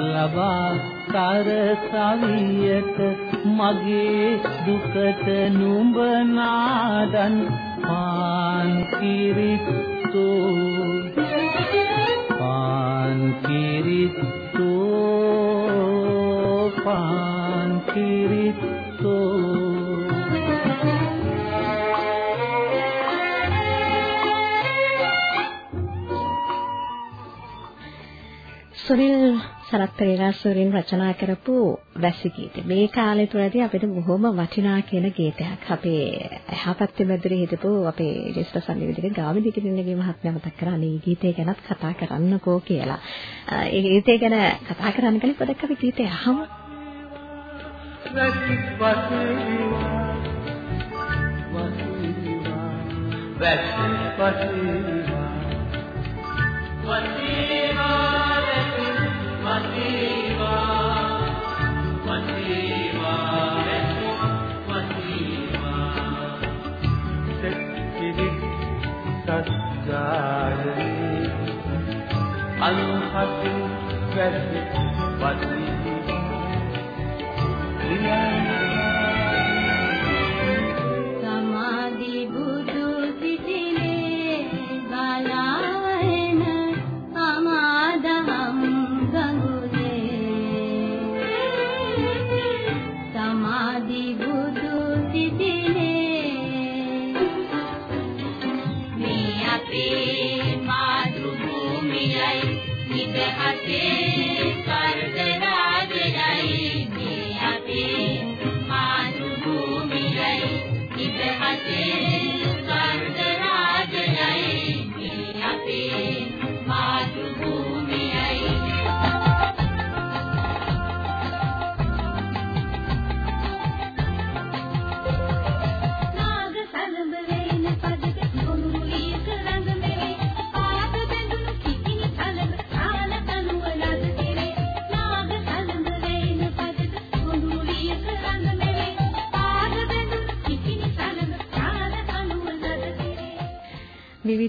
ලබා කරසවියට මගේ දුකට නුඹ නාදන් පාන් කිරිත්තෝ. පාන් කිරිත්තෝ පාන් කිරිත්තෝ. සුනිල් සරත් පෙරේරා සූරින් රචනා කරපු වැසි ගීතය. මේ කාලය තුලදී අපිට බොහොම වටිනා කියන ගීතයක්. අපේ එහාපැත්තේ මැදුරේ හිටපු අපේ ජේෂ්ඨ සංගීතක ගාමිණී කිරින්නගේ මහත්මයා මතක් කරා මේ ගීතය ගැනත් කතා කරන්නකෝ කියලා. ඒ ගීතය ගැන කතා කරන්න කලින් පොඩක් අපි ගීතය අහමු. වැසි වසීවා වසීවා අන්හතු වැසි වසී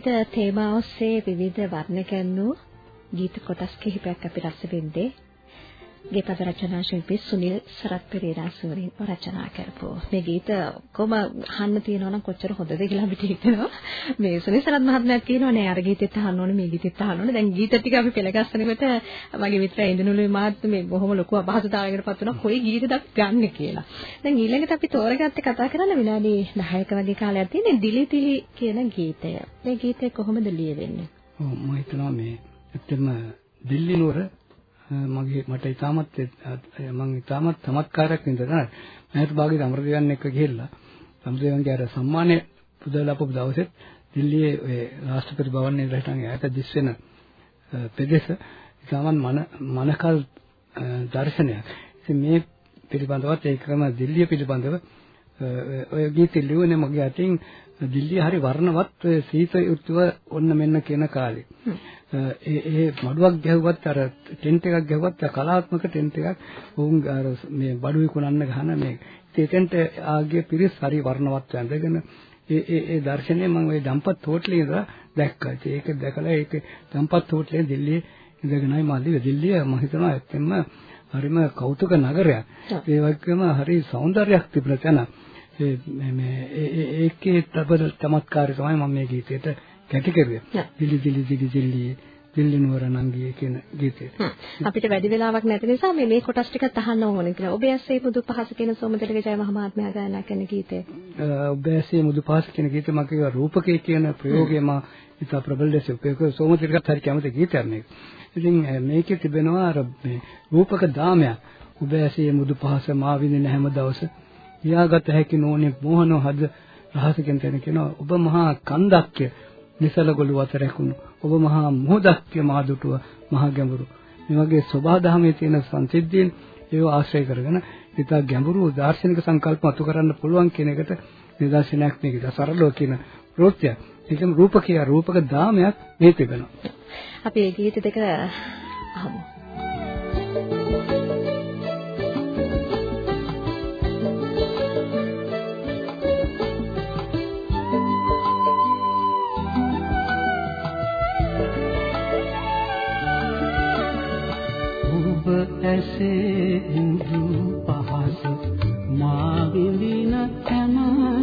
විවිධ තේමා ඔස්සේ විවිධ වර්ණ ගැන්වූ ගීත කොටස් කිහිපයක් අපි රස වින්දේ ගේ පද රචනා ශිල්පී සුනිල් සරත් පෙරේරා සූරින් රචනා කරපු. මේ ගීත කොහොම අහන්න තියෙනවා නම් කොච්චර හොඳද කියලා අපිට හිතෙනවා. මේ සුනිල් සරත් මහත්මයා කියනවා නේ අර ගීතෙත් අහන්න ඕනේ මේ ගීතෙත් අහන්න ඕනේ. දැන් ගීත ටික අපි පෙළගස්සනකොට මගේ මිත්‍රා ඉන්දුනුලුයි මහත්මයා මේ බොහොම ලොකු අපහසුතාවයකට පත් වුණා. කොයි ගීතද අපි ගන්න කියලා. දැන් ඊළඟට අපි තෝරගත්තේ කතා කරන්න විනාඩි 10ක වගේ කාලයක් තියෙන දිලි දිලි කියන ගීතය. මේ ගීතය කොහොමද ලියවෙන්නේ? ඔව් මම හිතනවා මේ ඇත්තම දිල්ලි නුවර මගේ මට ඉතාමත් මම ඉතාමත් චමත්කාරයක් වින්දනා මෑත භාගයේ අමරදේවන් එක්ක ගිහිල්ලා අමරදේවන්ගේ අර සම්මානය පුදලා අපු දවසෙත් දිල්ලියේ ඔය රාෂ්ට්‍රපති භවනයේ රහිතන් ඈත දිස් වෙන පෙදෙස ඉතාමත් මන මනකල් දර්ශනයක්. ඉතින් මේ පිළිබඳවත් ඒකම දිල්ලිය පිළිබඳව ඔය ගීතය ලියුනේ මගේ අතින් දිල්ලිය හරි වර්ණවත් සීත යුක්තව ඔන්න මෙන්න කියන කාලේ. ඒ ඒ බඩුවක් ගැහුවත් අර ටෙන්ට් එකක් ගැහුවත් කලාත්මක ටෙන්ට් එකක් වුන් අර මේ බඩු විකුණන්න ගහන මේ ඒකෙන්ට ආගේ පිරිස් හරි වර්ණවත් ඇඳගෙන ඒ ඒ ඒ දර්ශනේ මම ওই දම්පත් හෝටලේ ඉඳලා දැක්කා. ඒක දැකලා ඒක දම්පත් හෝටලේ දිල්ලියේ ඉඳගෙනයි මාදි දිල්ලිය මම හිතනවා ඇත්තෙන්ම හරිම කෞතුක නගරයක්. ඒ වගේම හරි సౌందర్యයක් තිබුණ තැන. ඒ මේ ඒකේ තබල චමත්කාරය තමයි මම මේ ගීතේට කැටි කරුවේ. දිලි දිලි දිලි දිලි දිල්ලි නුවර නංගියේ කියන ගීතය. අපිට වැඩි වෙලාවක් නැති නිසා මේ මේ කොටස් ටිකත් අහන්න ඕනේ කියලා. ඔබ ඇස්සේ මුදු පහස කියන සෝමදෙල විජය මහත්මයා ගායනා කරන ගීතය. ඔබ ඇස්සේ මුදු පහස කියන ගීතය මම කියවා රූපකේ කියන ප්‍රයෝගය මම ඉතා ප්‍රබල ලෙස උපයෝග සෝමදෙලකට හරි කැමති ගීතයක් මේක. ඉතින් මේකේ තිබෙනවා අර මේ රූපක දාමයක්. ඔබ ඇස්සේ මුදු පහස මා විඳින හැම දවස ලියාගත හැකි නෝනේ මෝහන හද රහසකින් තැන කියනවා ඔබ මහා කන්දක්ය නිසල ගොළු අතර රැකුණු ඔබ මහා මොහොදක්ය මා දුටුව මහා ගැඹුරු මේ වගේ ස්වභාව ධර්මයේ තියෙන සංසිද්ධීන් ඒව ආශ්‍රය කරගෙන ඉතා ගැඹුරු දාර්ශනික සංකල්ප අතු කරන්න පුළුවන් කියන එකට නිදර්ශනයක් මේක. සරලව කියන ප්‍රවෘත්තිය. ඒකම රූපකීය රූපක දාමයක් මේ තිබෙනවා. අපි ඒ ගීත දෙක අහමු. ඇසේ ඉඳු පහස මා විඳින හැම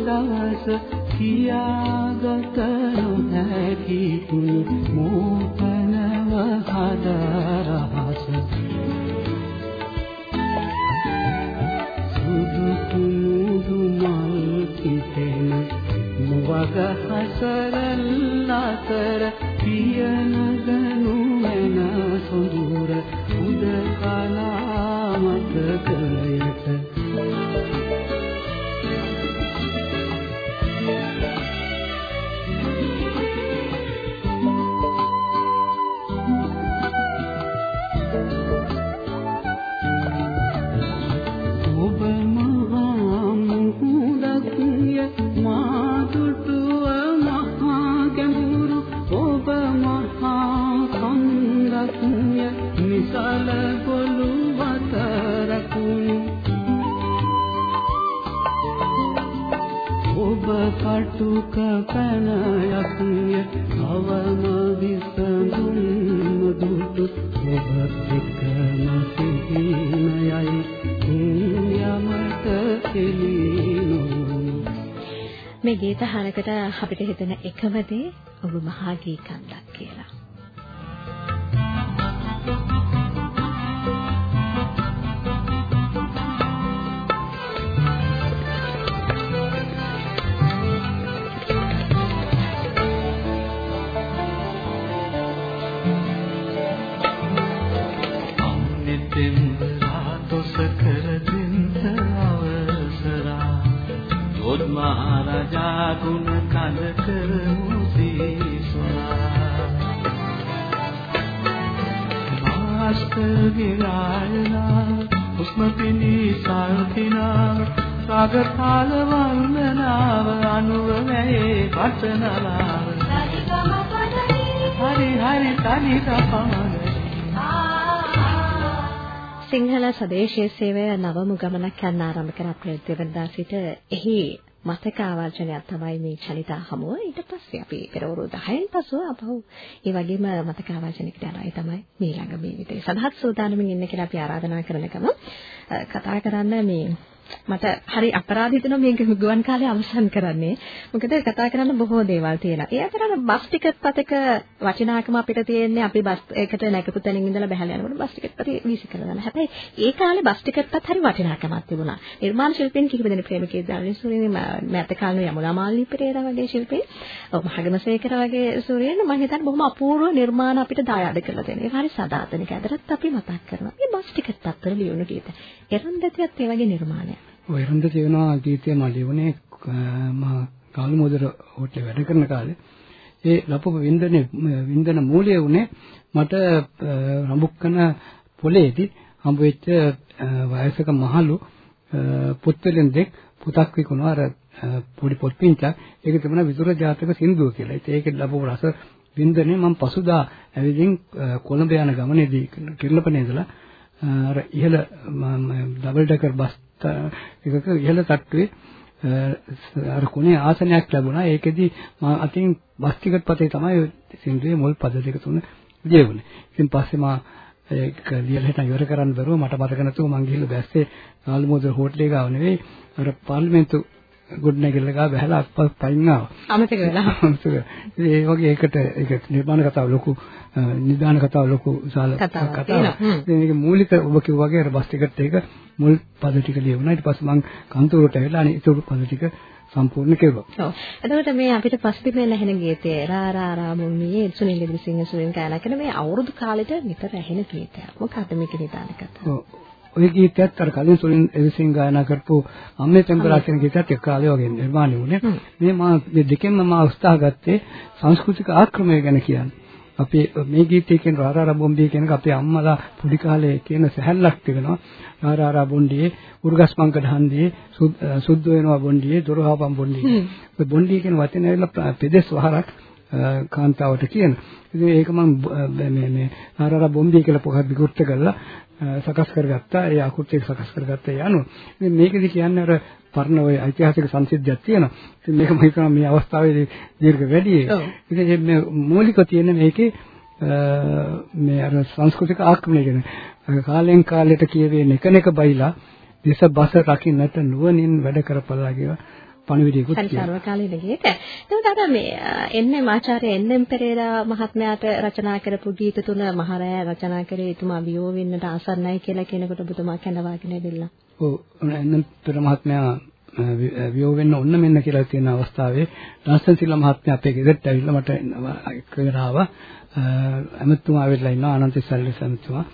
දවස කියාගත නොහැකි තුනි මෝහනව හදරහස. සුදු කුමුදු මල් කිතෙන මුවග හසරල් අතර පියනගනු අපිට හිතෙන එකම දේ ඔබ මහා ගී කන්දක්. සදේශීය සේවය නවමු ගමනක් යන්න ආරම්භ කර අප්‍රේල් දෙවනදා සිට එහි මතක ආවර්ජනයක් තමයි මේ චලිතා හමුව. ඊට පස්සේ අපි පෙරවරු 10න් පසුව අපහු ඒ වගේම මතක ආවර්ජනයකට යනවා. ඒ තමයි මේ ළඟ මේ විදිහේ සදහත් සූදානමින් ඉන්න කියලා අපි ආරාධනා කරන ගම කතා කරන්න මේ මට හරි අපරාධ හිතෙනවා මේක ගුවන් කාලේ අවසන් කරන්නේ. මොකද කතා කරන්න බොහෝ දේවල් තියෙනවා. ඒ අතර බස් ටිකට් පතක වටිනාකම අපිට තියෙන්නේ අපි බස් එකට නැගපු තැනින් ඉඳලා බහැලා යනකොට බස් ටිකට් පතේ වීසි කරලා දාන. හැබැයි ඒ කාලේ බස් ටිකට් පත් හරි වටිනාකමක් තිබුණා. නිර්මාණ ශිල්පීන් කිහිප දෙනෙක් ප්‍රේමකේ දාලින් සූරියන් මෑත කාලේ යමුලා මාල්ලි පෙරේරා වගේ ශිල්පීන් ඔව් මහගමසේකර වගේ සූරියන් මම හිතන්නේ බොහොම අපූර්ව නිර්මාණ අපිට දායාද කරලා දෙනවා. ඒක හරි සදාතනික. අදටත් අපි මතක් කරනවා. මේ බස් ටිකට් පත් වල ලියුණු ගීත. එරන්දතියත් ඒ වගේ නිර්මාණයක්. ඔය එරන්ද තියෙනවා ගීතය මම ලියුනේ මම කාලුමෝදර හොටලේ වැඩ කරන කාලේ. ඒ ලපපු වින්දනේ වින්දන මූලයේ උනේ මට රඹුක්කන පොලේදී හම්බ වෙච්ච වයසක මහලු පුත්වලින් දෙක් පුතක් විකුණා අර පොඩි පොත් පින්චක් ඒක තිබුණා විදුර ජාතක සින්දුව කියලා. ඉතින් ඒකේ ලැබුව රස වින්දනේ මම පසුදා ඇවිදින් කොළඹ යන ගමනේදී කිරළපනේ ඉඳලා අර ඉහළ ඩබල් ඩෙකර් බස් එකක ඉහළ තට්ටුවේ අර කොනේ ආසනයක් ලැබුණා. ඒකෙදි මම අතින් බස් ටිකට් පතේ තමයි සින්දුවේ මුල් පද දෙක තුන ලියුනේ. ඉතින් පස්සේ මම ඒක ලියලා හිටන් ඉවර කරන්න බැරුව මට මතක නැතුව මං ගිහිල්ලා බැස්සේ නාලුමෝදර හෝටලේ ගාව නෙවෙයි අර පාර්ලිමේන්තු ගොඩ නැගිල්ල ගා බහැලා අක්පස් පයින් ආවා. අමතක වෙලා. අමතක. ඒ වගේ ඒකට ඒක නිර්මාණ කතාව ලොකු නිදාන කතාව ලොකු විශාල කතාවක්. ඉතින් මේක මූලික ඔබ කිව්වා වගේ අර බස් ටිකට් එක මුල් පද ටික ලියුණා. ඊට පස්සේ මම කන්තෝරට ඇවිල්ලා අනිත් පද ටික සම්පූර්ණ කෙරුවා. ඔව්. එතකොට මේ අපිට පස්සේ ඇහෙන ගීතය රාරා රාමුන්නේ සුනිල් ඉදිරිසිංහ සුනිල් ගායනා කරන මේ අවුරුදු කාලෙට නිතර ඇහෙන ගීතයක්. මොකක්ද මේක නිදාන කතාව? ඔව්. ওই ගීතයත් අර කලින් සුලින් එවිසින් ගායනා කරපු අම්මේ තෙම්බරා කියන ගීතයත් එක් කාලේ වගේ නිර්මාණය වුණේ. මේ මා මේ දෙකෙන්ම මා උත්සාහ ගත්තේ සංස්කෘතික ආක්‍රමණය ගැන කියන්නේ. අපි මේ ගීතයේ කියන රාරාරා බොම්බේ කියන එක අපේ අම්මලා පුඩි කාලේ කියන සැහැල්ලක් තිබෙනවා. රාරාරා බොන්ඩියේ උරුගස් මංකඩ හන්දියේ සුද්ධ වෙනවා බොන්ඩියේ දොරහාපම් බොන්ඩියේ. ඔය බොන්ඩිය කියන වචනේ ඇවිල්ලා පෙදෙස් වහරක් කාන්තාවට කියන. ඉතින් ඒක මම මේ මේ රාරාරා බොම්බේ කියලා පොහක් විකෘත කළා. සකස් කරගත්තා. ඒ එක සකස් කරගත්තා. යනු ඉතින් මේකෙදි කියන්නේ අර පරණ ওই ඓතිහාසික සංසිද්ධියක් තියෙනවා. ඉතින් මේක මම හිතනවා මේ අවස්ථාවේදී දීර්ඝ වැඩි. ඉතින් මේ මූලික තියෙන මේකේ මේ අර සංස්කෘතික ආක්‍රමණය කියන කාලෙන් කාලයට කියවේ නෙකනෙක බයිලා දේශ බස රකින්නට නුවණින් වැඩ කරපළා කියලා පණිවිඩයකුත් තියෙනවා. සර්වකාලීන ගීත. එතකොට අර මේ එන්.එම්. ආචාර්ය එන්.එම්. පෙරේරා මහත්මයාට රචනා කරපු ගීත තුන මහරෑ රචනා කරේ එතුමා වියෝ වෙන්නට ආසන්නයි කියලා කියනකොට ඔබතුමා කැඳවාගෙන ඉවිල්ලා. ඔව් එන්.එම්. පෙර මහත්මයා වියෝ වෙන්න ඔන්න මෙන්න කියලා තියෙන අවස්ථාවේ දාසන් සිල්ලා මහත්මයා අපේ ගෙදරට ඇවිල්ලා මට එක්කගෙන ආවා. ඇමතුමා වෙලා ඉන්නවා අනන්ත සල්ලි සම්තුමා.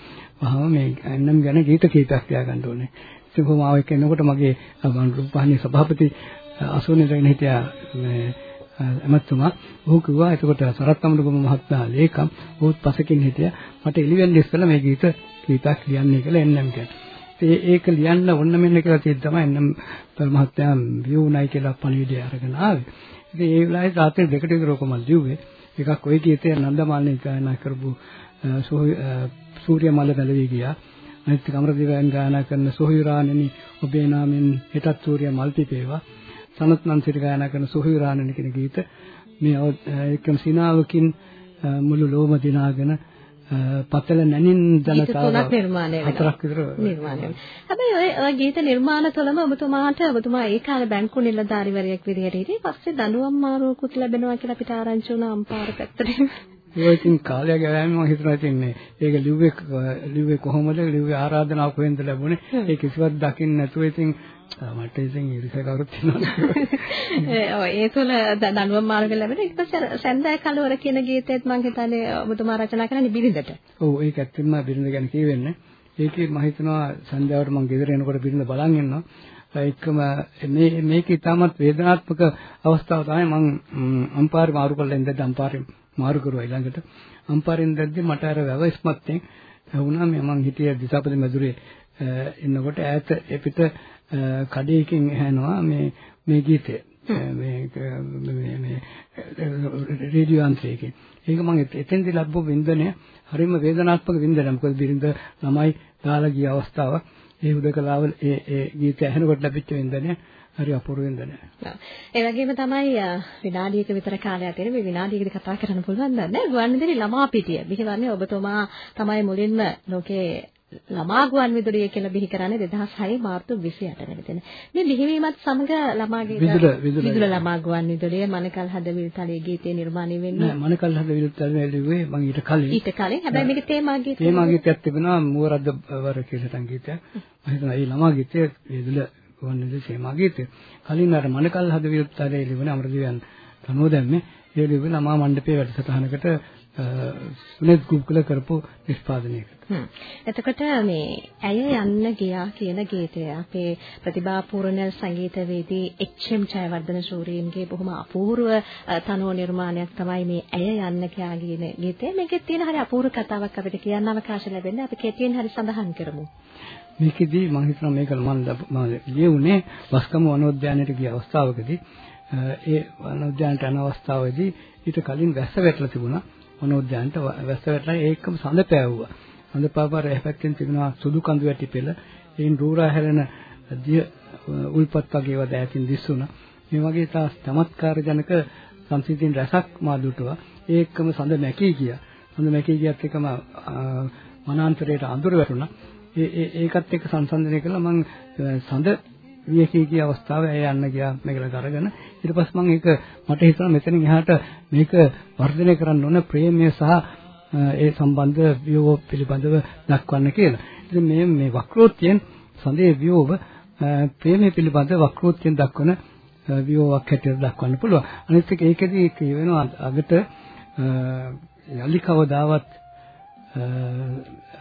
වහම මේ එන්.එම්. ගැන ගීත කීපයක් තියාගන්න ඕනේ. ඉතින් කොහොම ආව එක්කෙනකොට මගේ රූපවාහිනී සභාපති අසෝනේ ඉඳගෙන හිටියා මේ එමත්තුමා ඔහු කිව්වා එතකොට සරත් අමරගම මහත්මයා ලේකම්. ඔහුත් පසකින් හිටියා. මට එළිවෙන්න ඉස්සෙල්ලා මේ ගීත ගීතක් ලියන්නේ කියලා එන්නම් කියන්නේ ඒක ලියන්න ඕන්න මෙන්න කියලා තියෙද්දි තමයි එන්නම් මහත්මයා වියුණයි කියලා පණිවිඩය අරගෙන ආවේ. ඉතින් ඒ වෙලාවේ රාත්‍රී දෙකට විතර ඔක මම ලිව්වේ. එකක් ওই ගීතය නන්දමාලනේ ගායනා කරපු සූර්ය මල බැලවි ගියා. අනිත් කමරදේවයන් ගායනා කරන සොහිරාණෙනි ඔබේ නාමෙන් හෙටත් සූර්ය මල් පිපේවා සනත් නන්සිර ගායනා කරන සුහිරාණන කියන ගීත මේ එකම සිනාවකින් මුළු ලෝම දිනාගෙන පතල නැනින් ජනතාව තුනක් නිර්මාණය වෙනවා. හතරක් විතර නිර්මාණය වෙනවා. හැබැයි ඔය ගීත නිර්මාණ තුළම ඔබතුමාට ඔබතුමා ඒ කාලේ බැංකු නිලධාරිවරයෙක් විදිහට හිටියේ. පස්සේ දඬුවම් මාරුවකුත් ලැබෙනවා කියලා අපිට ආරංචි වුණා අම්පාර පැත්තට. ඒ ඉතින් කාලය ගෑම මම හිතනවා ඉතින් මේ ඒක ලිව්වේ ලිව්වේ කොහොමද ලිව්වේ ආරාධනාව කොහෙන්ද ලැබුණේ ඒ කිසිවක් දකින්න නැතුව ඉතින් මට ඉතින් ඉරිස කවුරුත් ඉන්නවා ඔය (laughs) ඒ තුල දඬුවම් මාර්ග ලැබෙන ඊට පස්සේ සැන්දෑ කලවර කියන ගීතයත් මම හිතන්නේ ඔබතුමා රචනා කරන්නේ බිරිඳට. ඔව් ඒක ඇත්තටම බිරිඳ ගැන කියවෙන්නේ. ඒකේ මම හිතනවා සන්ධ්‍යාවට මම ගෙදර එනකොට බිරිඳ බලන් ඉන්නවා. ඒකම මේ මේක ඉතාමත් වේදනාත්මක අවස්ථාව තමයි මම අම්පාරේ මාරු කරලා ඉඳලා අම්පාරේ මාරු කරුවා ඊළඟට. අම්පාරෙන් දැද්දි මට අර වැව ඉස්මත්යෙන් වුණා මම හිටියේ දිසාපති මැදුරේ ඉන්නකොට ඈත එපිට කඩේකින් ඇහෙනවා මේ මේ ගීතය මේ මේ මේ රේඩියෝ අන්ත්‍රයකින් ඒක මම එතෙන්දී ලැබපු වින්දනය හරිම වේදනාත්මක වින්දනයක් මොකද බිරිඳ ළමයි දාලා ගිය අවස්ථාවක් ඒ හුදකලාව ඒ ඒ ගීතය ඇහෙනකොට ලැබිච්ච වින්දනය හරි අපූර්ව වින්දනයක්. ඒ වගේම තමයි විනාඩියක විතර කාලයක් තියෙන මේ විනාඩියකදී කතා කරන්න පුළුවන් නේද? ගුවන්විදුලි ළමා පිටිය. මෙහිවන්නේ ඔබතුමා තමයි මුලින්ම ලෝකේ ළමා ගුවන් විදුලිය කියලා බිහි කරන්නේ 2006 මාර්තු 28 වෙනිදා. මේ බිහිවීමත් සමග ළමාගේ විදුල ළමා ගුවන් විදුලිය මනකල් හදවිල් තලයේ ගීතේ නිර්මාණය වෙන්නේ. නෑ මනකල් හදවිල් තලයේ ලිව්වේ මම ඊට කලින්. ඊට කලින් හැබැයි මේක තේමා ගීතය. තේමා ගීතයක් තිබුණා මුවරද්ද වර කියලා සංගීතයක්. මම හිතනවා මේ ළමා ගීතය විදුල ගුවන් විදුලි තේමා ගීතය. කලින් අර මනකල් හදවිල් තලයේ ලිව්වනේ අමරදේවයන් තනෝ දැම්මේ. ඒ ලිව්වේ ළමා මණ්ඩපයේ වැඩසටහනකට සුනිත් ගුග්ගල කරපු නිෂ්පාදනයකට. එතකොට මේ ඇය යන්න ගියා කියන ගීතය අපේ ප්‍රතිභාපූර්ණ සංගීතවේදී එච්.එම්. ජයවර්ධන ශූරීන්ගේ බොහොම අපූර්ව තනුව නිර්මාණයක් තමයි මේ ඇය යන්න ගියා කියන ගීතය. මේකේ තියෙන හරි අපූර්ව කතාවක් අපිට කියන්න අවකාශ ලැබෙන්නේ. අපි කෙටියෙන් හරි සඳහන් කරමු. මේකෙදී මම හිතනවා මේක මම ලියුනේ වස්කම වනෝද්‍යානයට ගිය අවස්ථාවකදී ඒ වනෝද්‍යානට යන අවස්ථාවේදී ඊට කලින් වැස්ස වැටලා තිබුණා. වනෝද්‍යානට වැස්ස වැටලා ඒකම සඳ පෑවුවා. සඳ පාපාර එහපැත්තෙන් තිබුණා සුදු කඳු වැටි පෙළ. ඒන් රූරා හැරෙන දිය උල්පත් වගේ ඒවා දෑතින් දිස්සුණා. මේ වගේ තාස් චමත්කාර ජනක සංසිද්ධීන් රසක් මා දුටුවා. ඒකම සඳ මැකී ගියා. සඳ මැකී ගියත් එකම වනාන්තරයට අඳුර වැටුණා. ඒ ඒකත් එක්ක සංසන්දනය කළා මම සඳ වියකී කිය අවස්ථාවේ ඇය යන්න ගියා මේකල අරගෙන ඊට පස්සේ මම ඒක මට හිතුණා මෙතනින් එහාට මේක වර්ධනය කරන්න ඕන ප්‍රේමය සහ ඒ සම්බන්ධ වියෝව පිළිබඳව දක්වන්න කියලා. ඉතින් මේ මේ වක්‍රෝත්යෙන් සඳේ වියෝව ප්‍රේමය පිළිබඳ වක්‍රෝත්යෙන් දක්වන වියෝවක් හැටියට දක්වන්න පුළුවන්. අනිත් එක ඒකෙදී කියවෙනවා අගට යලි කවදාවත්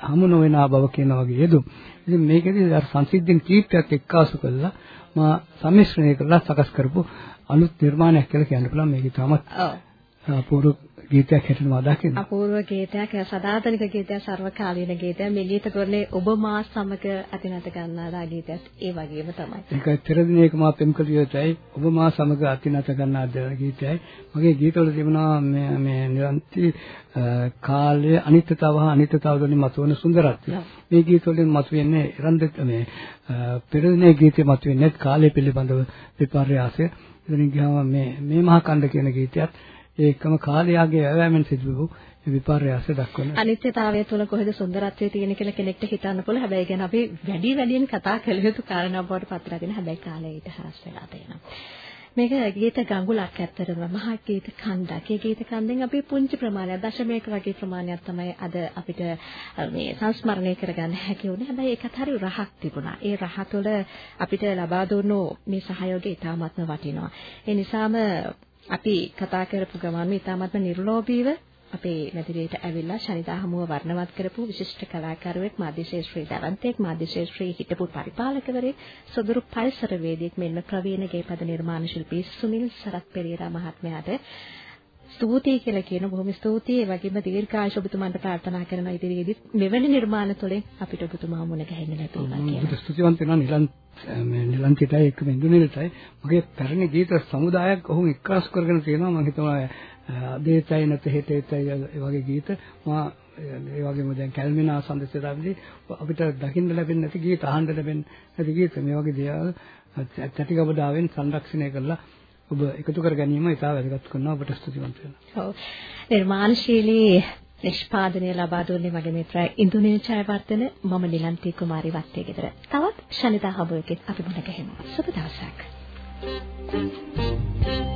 හමු නොවන බව කියන වගේ යෙදුම්. ඉතින් මේකෙදී අර සංසිද්ධින් කීපයක් එක්කාසු කළා මා සම්මිශ්‍රණය කරලා සකස් කරපු අලුත් නිර්මාණයක් කියලා කියන්න පුළුවන් මේක තාමත් අපූර්ව ගීතයක් මා දකිනවා. අපූර්ව ගීතයක් සදාතනික ගීතයක් සර්වකාලීන ගීතයක් මේ ගීත කරන්නේ ඔබ මා සමග අතිනත ගන්නා ගීතයත් ඒ වගේම තමයි. ඒකයි පෙර දිනේක මා පෙම්කලියටයි ඔබ මා සමග අතිනත ගන්නා ගීතයයි මගේ ගීතවල තිබුණා මේ මේ නිරන්ති කාලයේ අනිත්‍යතාව හා අනිත්‍යතාව වලින් මතුවන සුන්දරත්වය. මේ ගීතවලින් මතුවෙන්නේ රන්ද මේ පෙර දිනේ ගීතේ මතුවෙන්නේ කාලය පිළිබඳව විපර්යාසය. එතනින් ගියාම මේ මේ මහා කණ්ඩ කියන ගීතයත් ඒකම කාලයාගේ ඇවෑමෙන් සිදු වූ විපර්යාස දක්වන අනිත්‍යතාවය තුළ කොහෙද සුන්දරත්වය තියෙන කියලා කෙනෙක්ට හිතන්න පුළුවන්. හැබැයි කියන අපි වැඩි වැඩියෙන් කතා කළ යුතු කාරණා බවට පත් වෙලා තියෙන හැබැයි කාලය ඊට හරස් වෙලා තියෙනවා. මේක ගීත ගඟුලක් ඇත්තටම මහා ගීත කන්දක්. ඒ ගීත කන්දෙන් අපි පුංචි ප්‍රමාණයක් දශමයක වගේ ප්‍රමාණයක් තමයි අද අපිට මේ සංස්මරණය කරගන්න හැකි වුණේ. හැබැයි ඒකත් හරි රහක් තිබුණා. ඒ රහ තුළ අපිට ලබා දුන්නු මේ සහයෝගය ඉතාමත්ම වටිනවා. ඒ නිසාම අපි කතා කරපු ගමන් ඉතාමත්ම නිර්ලෝභීව අපේ මැදිරියට ඇවිල්ලා ශනිදා හමුව වර්ණවත් කරපු විශිෂ්ට කලාකරුවෙක් මාධ්‍යශේෂ්ත්‍රී දවන්තෙක් මාධ්‍යශේෂ්ත්‍රී හිටපු පරිපාලකවරයෙක් සොදුරු පරිසරවේදියෙක් මෙන්න ප්‍රවීණ ගේපද නිර්මාණ ශිල්පී සුනිල් සරත් පෙරේරා මහත්මයාට ස්තුතියි කියලා කියන බොහොම ස්තුතියි. ඒ වගේම දීර්ඝායුෂ ඔබතුමන්ට ප්‍රාර්ථනා කරන ඉදිරියේදීත් මෙවැනි නිර්මාණ තුළින් අපිට ඔබතුමා මුණ ගැහෙන්න ලැබේවා කියලා. මම ස්තුතිවන්ත වෙනවා. නිලන් මේ නිලන්තිටයි එක්ක ඉන්දුනේටයි මගේ පැරණි ගීත සමුදායක් ඔහු එක්කාස් කරගෙන තියෙනවා. මම හිතනවා දේතයි නැත හෙතේතයි ඒ වගේ ගීත. මා ඒ වගේම දැන් කැල්මිනා සම්දේශයන්දී අපිට දකින්න ලැබෙන්නේ නැති ගීත අහන්න ලැබෙන්නේ නැති ගීත. මේ වගේ දේවල් ඇතිගබඩාවෙන් සංරක්ෂණය කරලා ඔබ එකතු කර ගැනීම ඉතා වැදගත් කරනවා ඔබට ස්තුතිවන්ත වෙනවා. ඔව්. නිර්මාණශීලී නිෂ්පාදනය ලබා දුන්නේ මගේ මිත්‍ර ඉන්දුනීය ඡායාවර්තන මම නිලන්ති කුමාරි වත්තේ ගෙදර. තවත් ශනිදා හබුවකින් අපි මුණ ගැහෙමු. සුබ දවසක්. Thank you.